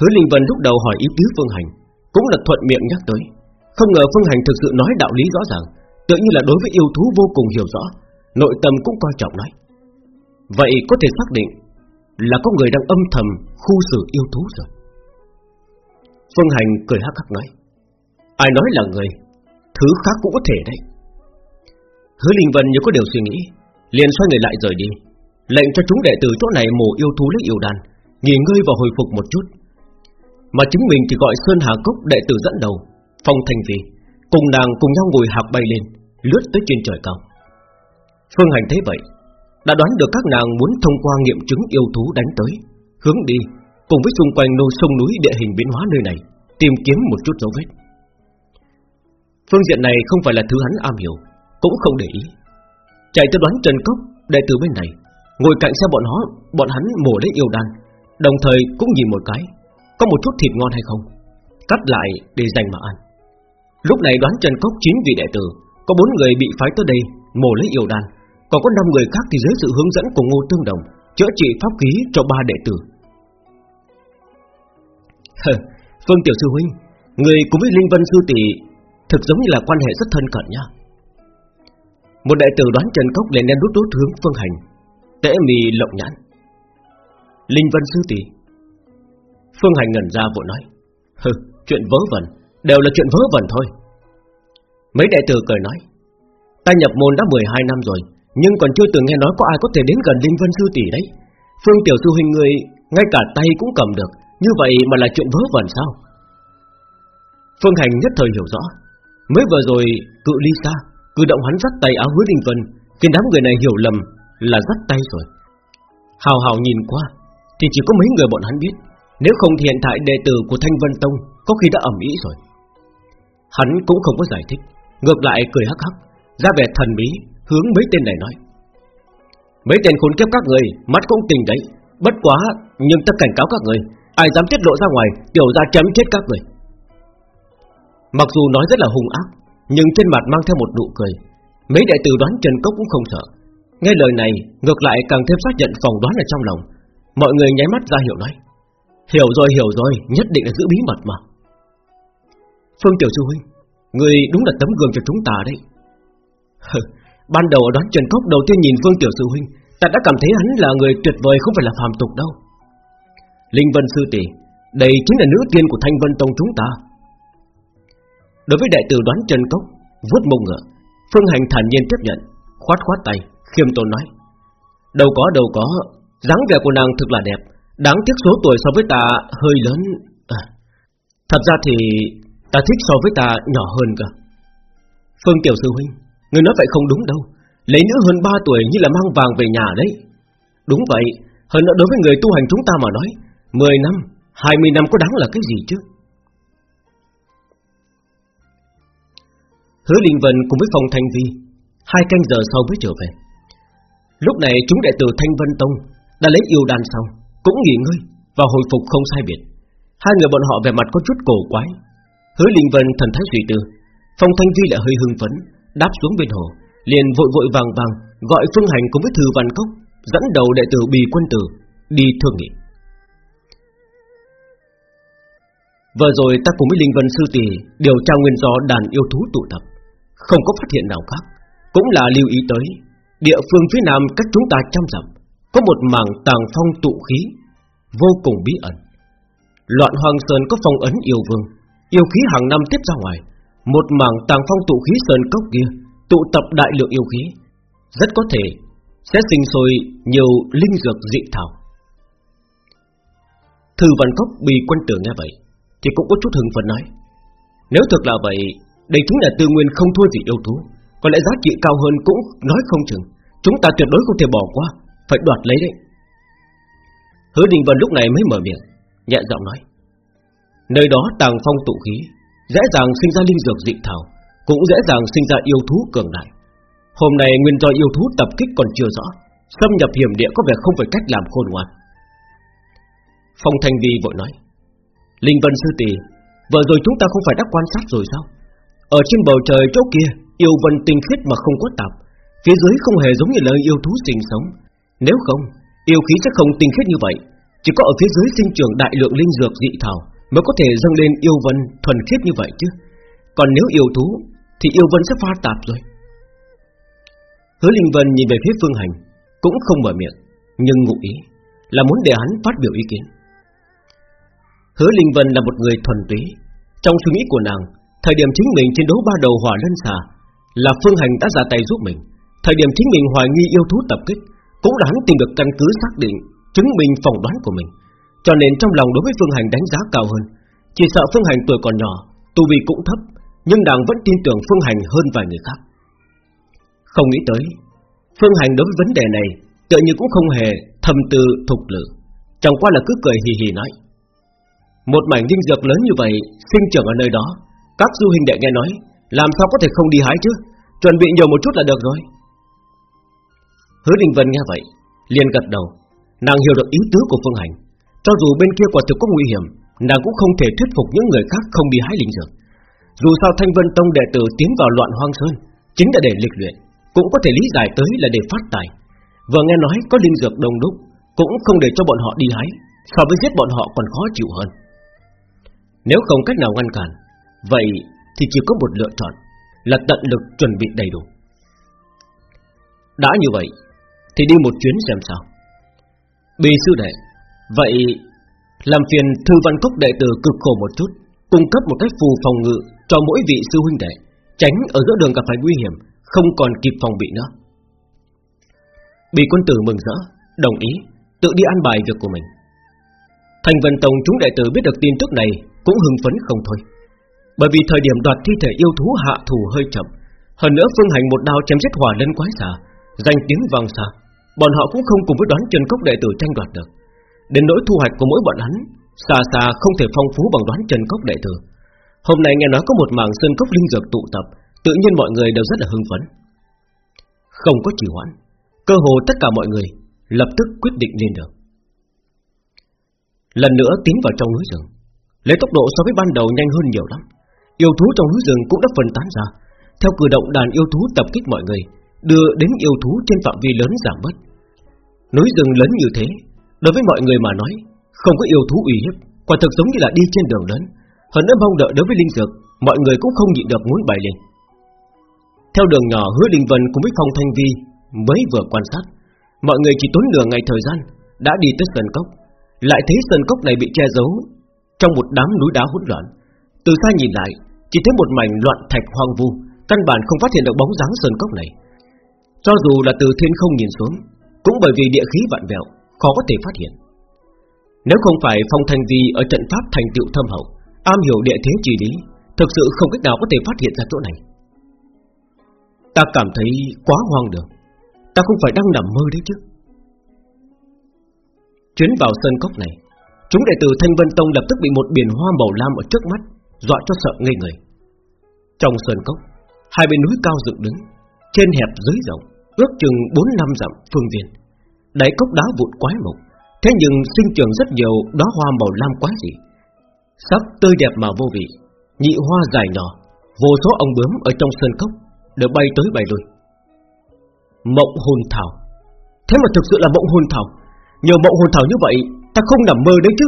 Speaker 2: Hứa Linh Vân lúc đầu hỏi ý tứ Phương Hành, Cũng là thuận miệng nhắc tới. Không ngờ Phương Hành thực sự nói đạo lý rõ ràng, Tự như là đối với yêu thú vô cùng hiểu rõ, Nội tâm cũng coi trọng nói. Vậy có thể xác định Là có người đang âm thầm khu xử yêu thú rồi. Phương Hành cười hắc hắc nói, Ai nói là người, Thứ khác cũng có thể đấy. Hứa Linh Vân như có điều suy nghĩ, liền xoay người lại rời đi, Lệnh cho chúng đệ tử chỗ này mổ yêu thú lấy yêu đàn, Nghỉ ngơi và hồi phục một chút. Mà chính mình thì gọi Sơn Hà Cốc đệ tử dẫn đầu, Phong Thành Vì Cùng nàng cùng nhau ngồi hạc bay lên, Lướt tới trên trời cao. Phương Hành thấy vậy, Đã đoán được các nàng muốn thông qua nghiệm chứng yêu thú đánh tới, Hướng đi, Cùng với xung quanh nô sông núi địa hình biến hóa nơi này, Tìm kiếm một chút dấu vết. Phương diện này không phải là thứ hắn am hiểu, Cũng không để ý. Chạy tới đoán Trần Cốc, Đệ tử bên này, Ngồi cạnh xe bọn họ, Bọn hắn mổ lấy yêu đan, Đồng thời cũng nhìn một cái. Có một chút thịt ngon hay không? Cắt lại để dành mà ăn. Lúc này đoán Trần Cốc chín vị đệ tử, Có bốn người bị phái tới đây mổ lấy yêu đan, Còn có năm người khác thì dưới sự hướng dẫn của Ngô Tương Đồng Chữa trị pháp khí cho ba đệ tử. Phương Tiểu Sư Huynh, Người cùng với Linh Vân Sư Tỷ Thực giống như là quan hệ rất thân cận nha Một đệ tử đoán Trần Cốc lên đen đút đút hướng Phương Hành, Tễ mì lộng nhãn. Linh Vân Sư Tỷ Phương Hành ngẩn ra vội nói Hừ, chuyện vớ vẩn Đều là chuyện vớ vẩn thôi. Mấy đệ tử cười nói Ta nhập môn đã 12 năm rồi Nhưng còn chưa từng nghe nói có ai có thể đến gần Linh Vân Sư Tỷ đấy. Phương Tiểu Sư Huynh người Ngay cả tay cũng cầm được Như vậy mà là chuyện vớ vẩn sao? Phương Hành nhất thời hiểu rõ Mới vừa rồi cự ly xa Cử động hắn dắt tay áo hứa Linh Vân Khiến đám người này hiểu lầm là dắt tay rồi. Hào hào nhìn qua Thì chỉ có mấy người bọn hắn biết nếu không thì hiện tại đệ tử của Thanh Vân Tông Có khi đã ẩm ý rồi. Hắn cũng không có giải thích, Ngược lại cười hắc hắc, Ra vẻ thần bí, hướng mấy tên này nói. Mấy tên khốn kiếp các người, Mắt cũng tình đấy, Bất quá nhưng ta cảnh cáo các người, Ai dám tiết lộ ra ngoài, Tiểu ra chém chết các người. Mặc dù nói rất là hung ác, Nhưng trên mặt mang theo một nụ cười. Mấy đệ tử đoán Trần Cốc cũng không sợ. Nghe lời này, ngược lại càng thêm xác nhận phòng đoán ở trong lòng. Mọi người nháy mắt ra hiểu nói. Hiểu rồi hiểu rồi. Nhất định là giữ bí mật mà. Phương Tiểu Sư Huynh, Người đúng là tấm gương cho chúng ta đấy. Ban đầu ở đoán Trần Cốc đầu tiên nhìn Phương Tiểu Sư Huynh, Ta đã cảm thấy hắn là người tuyệt vời không phải là phàm tục đâu. Linh Vân Sư Tỷ, Đây chính là nữ tiên của Thanh Vân Tông chúng ta. Đối với đại tử đoán Trần Cốc vuốt mông ngựa, Phương Hành thản nhiên tiếp nhận, Khoát khoát tay, khiêm tốn nói. Đâu có đâu có, dáng vẻ của nàng thực là đẹp Đáng tiếc số tuổi so với ta hơi lớn. À, Thật ra thì Ta thích so với ta nhỏ hơn cơ. Phương Tiểu Sư Huynh Người nói vậy không đúng đâu. Lấy nữ hơn 3 tuổi như là mang vàng về nhà đấy. Đúng vậy Hơn nữa đối với người tu hành chúng ta mà nói 10 năm, 20 năm có đáng là cái gì chứ? Hứa Linh Vân cùng với Phong Thanh Vi Hai canh giờ sau mới trở về. Lúc này chúng đệ tử Thanh Vân Tông Đã lấy yêu đàn xong. Cũng nghỉ ngơi và hồi phục không sai biệt. Hai người bọn họ về mặt có chút cổ quái. Hứa Linh Vân, thần thái suy tư. Phong Thanh Vi lại hơi hưng phấn, Đáp xuống bên hồ, Liền vội vội vàng vàng Gọi Phương Hành cùng với Thư Văn Cốc, Dẫn đầu đệ tử Bì Quân Tử, Đi thương nghị. Vừa rồi ta cùng với Linh Vân Sư Tỷ Điều tra nguyên do đàn yêu thú tụ tập. Không có phát hiện nào khác, Cũng là lưu ý tới, Địa phương phía nam cách chúng ta trăm dặm. Có một mảng tàng phong tụ khí, Vô cùng bí ẩn. Loạn Hoàng Sơn có phong ấn yêu vương, Yêu khí hàng năm tiếp ra ngoài. Một mảng tàng phong tụ khí sơn cốc kia, Tụ tập đại lượng yêu khí, Rất có thể Sẽ sinh sôi nhiều linh dược dị thảo. Thư văn cốc bị quân tử nghe vậy, Thì cũng có chút hứng phấn nói, Nếu thực là vậy, Đây chính là tư nguyên không thua gì yêu thú, Có lẽ giá trị cao hơn cũng nói không chừng. Chúng ta tuyệt đối không thể bỏ qua. Phải đoạt lấy đấy. Hứa Đình Vân lúc này mới mở miệng, Nhẹ giọng nói. Nơi đó tàng phong tụ khí, Dễ dàng sinh ra linh dược dị thảo, Cũng dễ dàng sinh ra yêu thú cường đại. Hôm nay nguyên do yêu thú tập kích còn chưa rõ, Xâm nhập hiểm địa có vẻ không phải cách làm khôn ngoan. Phong Thanh Vi vội nói, Linh Vân Sư Tỷ, Vừa rồi chúng ta không phải đã quan sát rồi sao? Ở trên bầu trời chỗ kia, Yêu vân tinh khiết mà không có tạp, Phía dưới không hề giống như lời yêu thú sinh sống. Nếu không, Yêu khí sẽ không tinh khiết như vậy. Chỉ có ở phía dưới sinh trưởng đại lượng linh dược dị thảo Mới có thể dâng lên yêu vân thuần khiết như vậy chứ. Còn nếu yêu thú, Thì yêu vân sẽ pha tạp rồi. Hứa Linh Vân nhìn về phía Phương Hành, Cũng không mở miệng, Nhưng ngụ ý Là muốn để hắn phát biểu ý kiến. Hứa Linh Vân là một người thuần túy. Trong suy nghĩ của nàng, Thời điểm chính mình chiến đấu ba đầu hỏa lân xà Là Phương Hành đã ra tay giúp mình. Thời điểm chính mình hoài nghi yêu thú tập kích cũng là hắn tìm được căn cứ xác định, Chứng minh phỏng đoán của mình. Cho nên trong lòng đối với Phương Hành đánh giá cao hơn. Chỉ sợ Phương Hành tuổi còn nhỏ, Tu vi cũng thấp, Nhưng nàng vẫn tin tưởng Phương Hành hơn vài người khác. Không nghĩ tới, Phương Hành đối với vấn đề này, Tựa như cũng không hề thầm tư thục lự. Chẳng qua là cứ cười hì hì nói. Một mảnh linh dược lớn như vậy, Sinh trưởng ở nơi đó, Các du hình đệ nghe nói, Làm sao có thể không đi hái chứ? Chuẩn bị nhiều một chút là được rồi. Hứa Đình Vân nghe vậy, liền gật đầu. Nàng hiểu được ý tứ của Phương Hành. Cho dù bên kia quả thực có nguy hiểm, Nàng cũng không thể thuyết phục những người khác không đi hái linh dược. Dù sao Thanh Vân Tông đệ tử tiến vào loạn hoang sơn, Chính là để lịch luyện, Cũng có thể lý giải tới là để phát tài. Vừa nghe nói có linh dược đông đúc, Cũng không để cho bọn họ đi hái, So với giết bọn họ còn khó chịu hơn. Nếu không cách nào ngăn cản, Vậy thì chỉ có một lựa chọn, Là tận lực chuẩn bị đầy đủ. Đã như vậy thì đi một chuyến xem sao. Bì sư đệ, Vậy Làm phiền thư văn cốc đệ tử cực khổ một chút, Cung cấp một cách phù phòng ngự Cho mỗi vị sư huynh đệ, Tránh ở giữa đường gặp phải nguy hiểm, Không còn kịp phòng bị nữa. Bị quân tử mừng rỡ, Đồng ý, Tự đi ăn bài việc của mình. Thành Vân Tông chúng đệ tử biết được tin tức này Cũng hưng phấn không thôi. Bởi vì thời điểm đoạt thi thể yêu thú hạ thủ hơi chậm, Hơn nữa phương hành một đao chém giết hỏa lên quái xà Danh tiếng vang xa. Bọn họ cũng không cùng với đoán chân cốc đệ tử tranh đoạt được. Đến nỗi thu hoạch của mỗi bọn hắn, Xa xa không thể phong phú bằng đoán chân cốc đệ tử. Hôm nay nghe nói có một mảng sơn cốc linh dược tụ tập, Tự nhiên mọi người đều rất là hưng phấn. Không có trì hoãn, Cơ hồ tất cả mọi người Lập tức quyết định lên đường. Lần nữa tiến vào trong núi rừng. Lấy tốc độ so với ban đầu nhanh hơn nhiều lắm. Yêu thú trong núi rừng cũng đã phân tán ra. Theo cử động đàn yêu thú tập kích mọi người Đưa đến yêu thú trên phạm vi lớn giảm bớt. Núi rừng lớn như thế, Đối với mọi người mà nói, Không có yêu thú uy hiếp, Quả thực giống như là đi trên đường lớn. Hơn nữa mong đợi đối với linh dược, Mọi người cũng không nhịn được muốn bay lên. Theo đường nhỏ hứa Linh Vân cùng với Phong Thanh Vi Mới vừa quan sát, Mọi người chỉ tốn nửa ngày thời gian, Đã đi tới Sơn Cốc. Lại thấy Sơn Cốc này bị che giấu Trong một đám núi đá hỗn loạn. Từ xa nhìn lại, Chỉ thấy một mảnh loạn thạch hoang vu, Căn bản không phát hiện được bóng dáng Sơn Cốc này. Cho dù là từ thiên không nhìn xuống, Cũng bởi vì địa khí vạn vẹo, Khó có thể phát hiện. Nếu không phải Phong thành Vi ở trận pháp thành tựu thâm hậu, Am hiểu địa thế chỉ lý, Thực sự không cách nào có thể phát hiện ra chỗ này. Ta cảm thấy quá hoang đường, Ta không phải đang nằm mơ đấy chứ. Chuyến vào sân cốc này, Chúng đệ tử Thanh Vân Tông lập tức bị một biển hoa màu lam ở trước mắt Dọa cho sợ ngây người. Trong sân cốc, Hai bên núi cao dựng đứng, Trên hẹp dưới rộng Ước chừng 4 năm dặm phương viên. Đáy cốc đá vụn quái mục. Thế nhưng sinh trưởng rất nhiều đóa hoa màu lam quá dị. Sắc tươi đẹp mà vô vị. Nhị hoa dài nhỏ. Vô số ông bướm ở trong sơn cốc Đều bay tới bay lui. Mộng hồn thảo. Thế mà thực sự là mộng hồn thảo. Nhờ mộng hồn thảo như vậy, Ta không nằm mơ đấy chứ.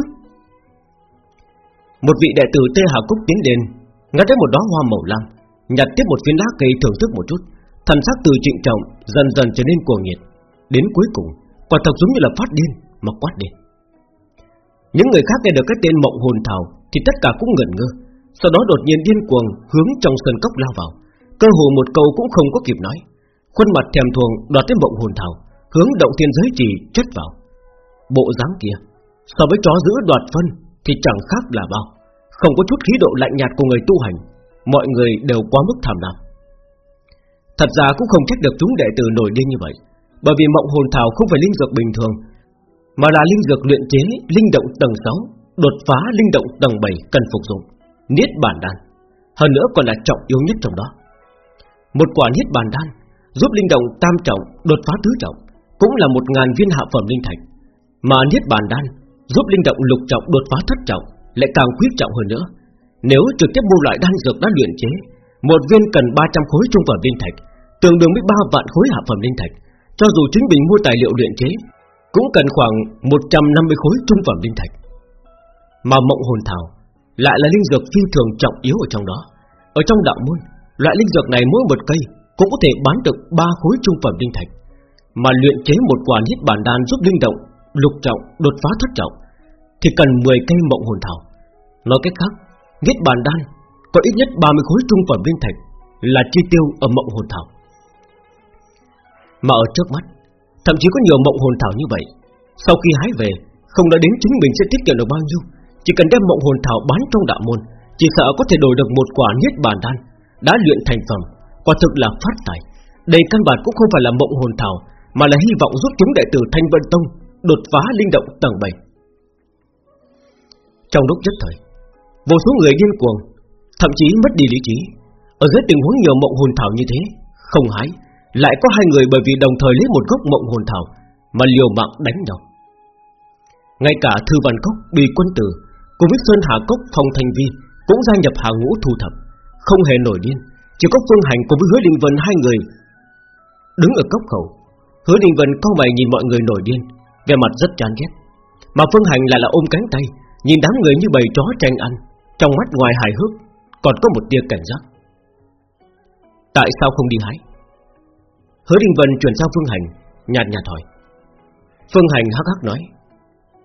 Speaker 2: Một vị đệ tử Tê Hà Cúc tiến lên, Ngắt lấy một đóa hoa màu lam, Nhặt tiếp một viên lá cây thưởng thức một chút. Thần sắc từ trịnh trọng Dần dần trở nên cuồng nhiệt. Đến cuối cùng, Quả thật giống như là phát điên Mà quát điên Những người khác nghe được cái tên mộng hồn thảo Thì tất cả cũng ngẩn ngơ. Sau đó đột nhiên điên cuồng hướng trong sân cốc lao vào. Cơ hồ một câu cũng không có kịp nói. Khuôn mặt thèm thuồng đoạt tới mộng hồn thảo, Hướng động thiên giới trì chất vào. Bộ dáng kia, So với chó giữ đoạt phân Thì chẳng khác là bao. Không có chút khí độ lạnh nhạt của người tu hành, Mọi người đều quá mức thảm đạm. Thật ra cũng không trách được chúng đệ tử nổi điên như vậy, Bởi vì mộng hồn thảo không phải linh dược bình thường, Mà là linh dược luyện chế, Linh động tầng 6 Đột phá linh động tầng 7 cần phục dụng, Niết bản đan. Hơn nữa còn là trọng yếu nhất trong đó. Một quả niết bản đan Giúp linh động tam trọng, đột phá tứ trọng, Cũng là một ngàn viên hạ phẩm linh thạch, Mà niết bản đan Giúp linh động lục trọng đột phá thất trọng, Lại càng quyết trọng hơn nữa. Nếu trực tiếp mua loại đan dược đã luyện chế một viên cần 300 khối trung phẩm linh thạch Tương đương với 3 vạn khối hạ phẩm linh thạch. Cho dù chính mình mua tài liệu luyện chế Cũng cần khoảng 150 khối trung phẩm linh thạch. Mà mộng hồn thảo Lại là linh dược phi thường trọng yếu ở trong đó. Ở trong đạo môn Loại linh dược này mỗi một cây cũng có thể bán được 3 khối trung phẩm linh thạch, mà luyện chế một quả niết bản đan giúp linh động, lục trọng đột phá thất trọng thì cần 10 cây mộng hồn thảo. Nói cách khác, niết bản đan có ít nhất 30 khối trung phẩm viên thạch là chi tiêu ở mộng hồn thảo. Mà ở trước mắt, thậm chí có nhiều mộng hồn thảo như vậy, sau khi hái về, không đã đến chính mình sẽ tiết kiệm được bao nhiêu, chỉ cần đem mộng hồn thảo bán trong đạo môn, chỉ sợ có thể đổi được một quả niết bàn đan đã luyện thành phẩm Quả thực là phát tài. Đây căn bản cũng không phải là mộng hồn thảo Mà là hy vọng giúp chúng đệ tử Thanh Vân Tông Đột phá linh động tầng 7 Trong lúc nhất thời Vô số người điên cuồng Thậm chí mất đi lý trí. Ở dưới tình huống nhiều mộng hồn thảo như thế, Không hái, Lại có hai người bởi vì đồng thời lấy một gốc mộng hồn thảo Mà liều mạng đánh nhau. Ngay cả Thư Văn Cốc bị Quân Tử Cùng với Sơn Hà Cốc, Phong Thành Vi Cũng gia nhập hàng ngũ thu thập. Không hề nổi điên, chỉ có Phương Hành cùng với Hứa Đình Vân hai người Đứng ở cốc khẩu. Hứa Đình Vân câu mày nhìn mọi người nổi điên, vẻ mặt rất chán ghét. Mà Phương Hành lại là ôm cánh tay, Nhìn đám người như bầy chó tranh ăn, Trong mắt ngoài hài hước. Còn có một tia cảnh giác. Tại sao không đi hái? Hứa Đình Vân chuyển sang Phương Hành Nhạt nhạt hỏi. Phương Hành hắc hắc nói,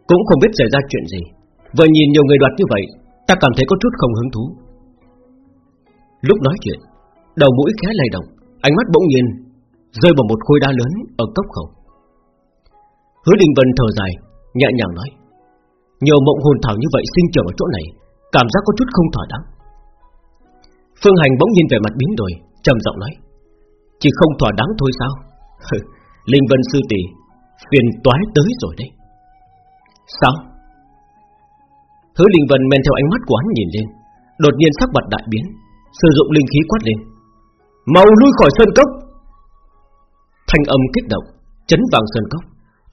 Speaker 2: Cũng không biết xảy ra chuyện gì. Vừa nhìn nhiều người đoạt như vậy, Ta cảm thấy có chút không hứng thú. Lúc nói chuyện, Đầu mũi khẽ lay động, Ánh mắt bỗng nhiên Rơi vào một khối đá lớn ở cốc khẩu. Hứa Đình Vân thở dài, Nhẹ nhàng nói, Nhiều mộng hồn thảo như vậy sinh trưởng ở chỗ này, Cảm giác có chút không thỏa đáng. Phương Hành bỗng nhìn về mặt biến đổi, trầm giọng nói, Chỉ không thỏa đáng thôi sao? Linh Vân Sư tỷ, Phiền toái tới rồi đấy. Sao? Hứa Linh Vân men theo ánh mắt của hắn nhìn lên, Đột nhiên sắc mặt đại biến, Sử dụng linh khí quát lên, Mau lui khỏi sơn cốc! Thanh âm kích động, Chấn vàng sơn cốc.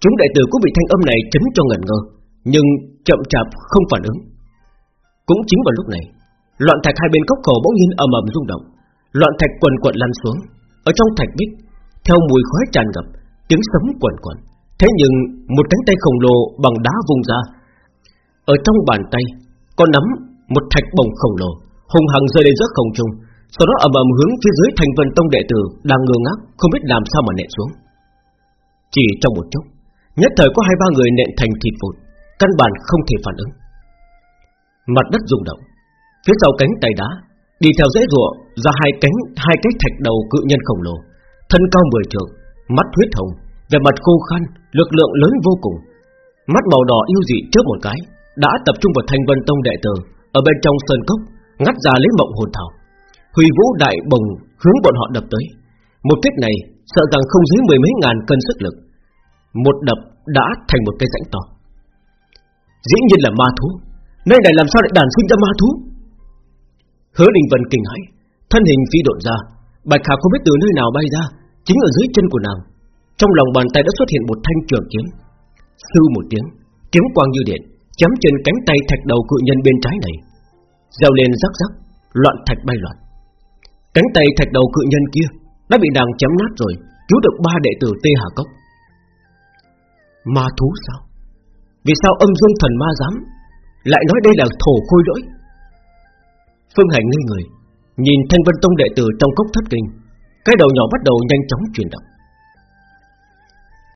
Speaker 2: Chúng đệ tử cũng bị thanh âm này chấn cho ngẩn ngơ, Nhưng chậm chạp không phản ứng. Cũng chính vào lúc này Loạn thạch hai bên cốc khẩu bỗng nhiên ầm ầm rung động. Loạn thạch quần quần lăn xuống. Ở trong thạch bích, Theo mùi khói tràn ngập, Tiếng sấm quần quần Thế nhưng, một cánh tay khổng lồ bằng đá vung ra. Ở trong bàn tay, Có nắm một thạch bổng khổng lồ, Hùng hằng rơi lên giữa không trung. Sau đó ầm ầm hướng phía dưới thành vân tông đệ tử Đang ngơ ngác, không biết làm sao mà nện xuống. Chỉ trong một chút Nhất thời có hai ba người nện thành thịt vụn, Căn bản không thể phản ứng. Mặt đất rung động. Phía sau cánh tay đá, Đi theo dễ rùa ra hai cánh, Hai cái thạch đầu cự nhân khổng lồ. Thân cao mười trượng, Mắt huyết hồng Về mặt khô khan, Lực lượng lớn vô cùng. Mắt màu đỏ yêu dị trước một cái, Đã tập trung vào thanh vân tông đệ tử Ở bên trong sơn cốc, Ngắt ra lấy mộng hồn thảo. Huy vũ đại bồng hướng bọn họ đập tới. Một kích này, sợ rằng không dưới mười mấy ngàn cân sức lực. Một đập đã thành một cây rãnh to. Dĩ nhiên là ma thú. Nơi này làm sao lại đàn sinh ra ma thú? Hứa Đình Vân kinh hãi. Thân hình phi độn ra, Bạch Khả không biết từ nơi nào bay ra, Chính ở dưới chân của nàng. Trong lòng bàn tay đã xuất hiện một thanh trường kiếm. Sư một tiếng, Kiếm quang như điện, Chém trên cánh tay thạch đầu cự nhân bên trái này. Gieo lên rắc rắc, Loạn thạch bay loạn. Cánh tay thạch đầu cự nhân kia Đã bị nàng chém nát rồi, Cứu được ba đệ tử Tê Hà Cốc. Ma thú sao? Vì sao âm dương thần ma dám Lại nói đây là thổ khôi lỗi? Phương Hành ngây người, Nhìn Thanh Vân Tông đệ tử trong cốc thất kinh. Cái đầu nhỏ bắt đầu nhanh chóng chuyển động.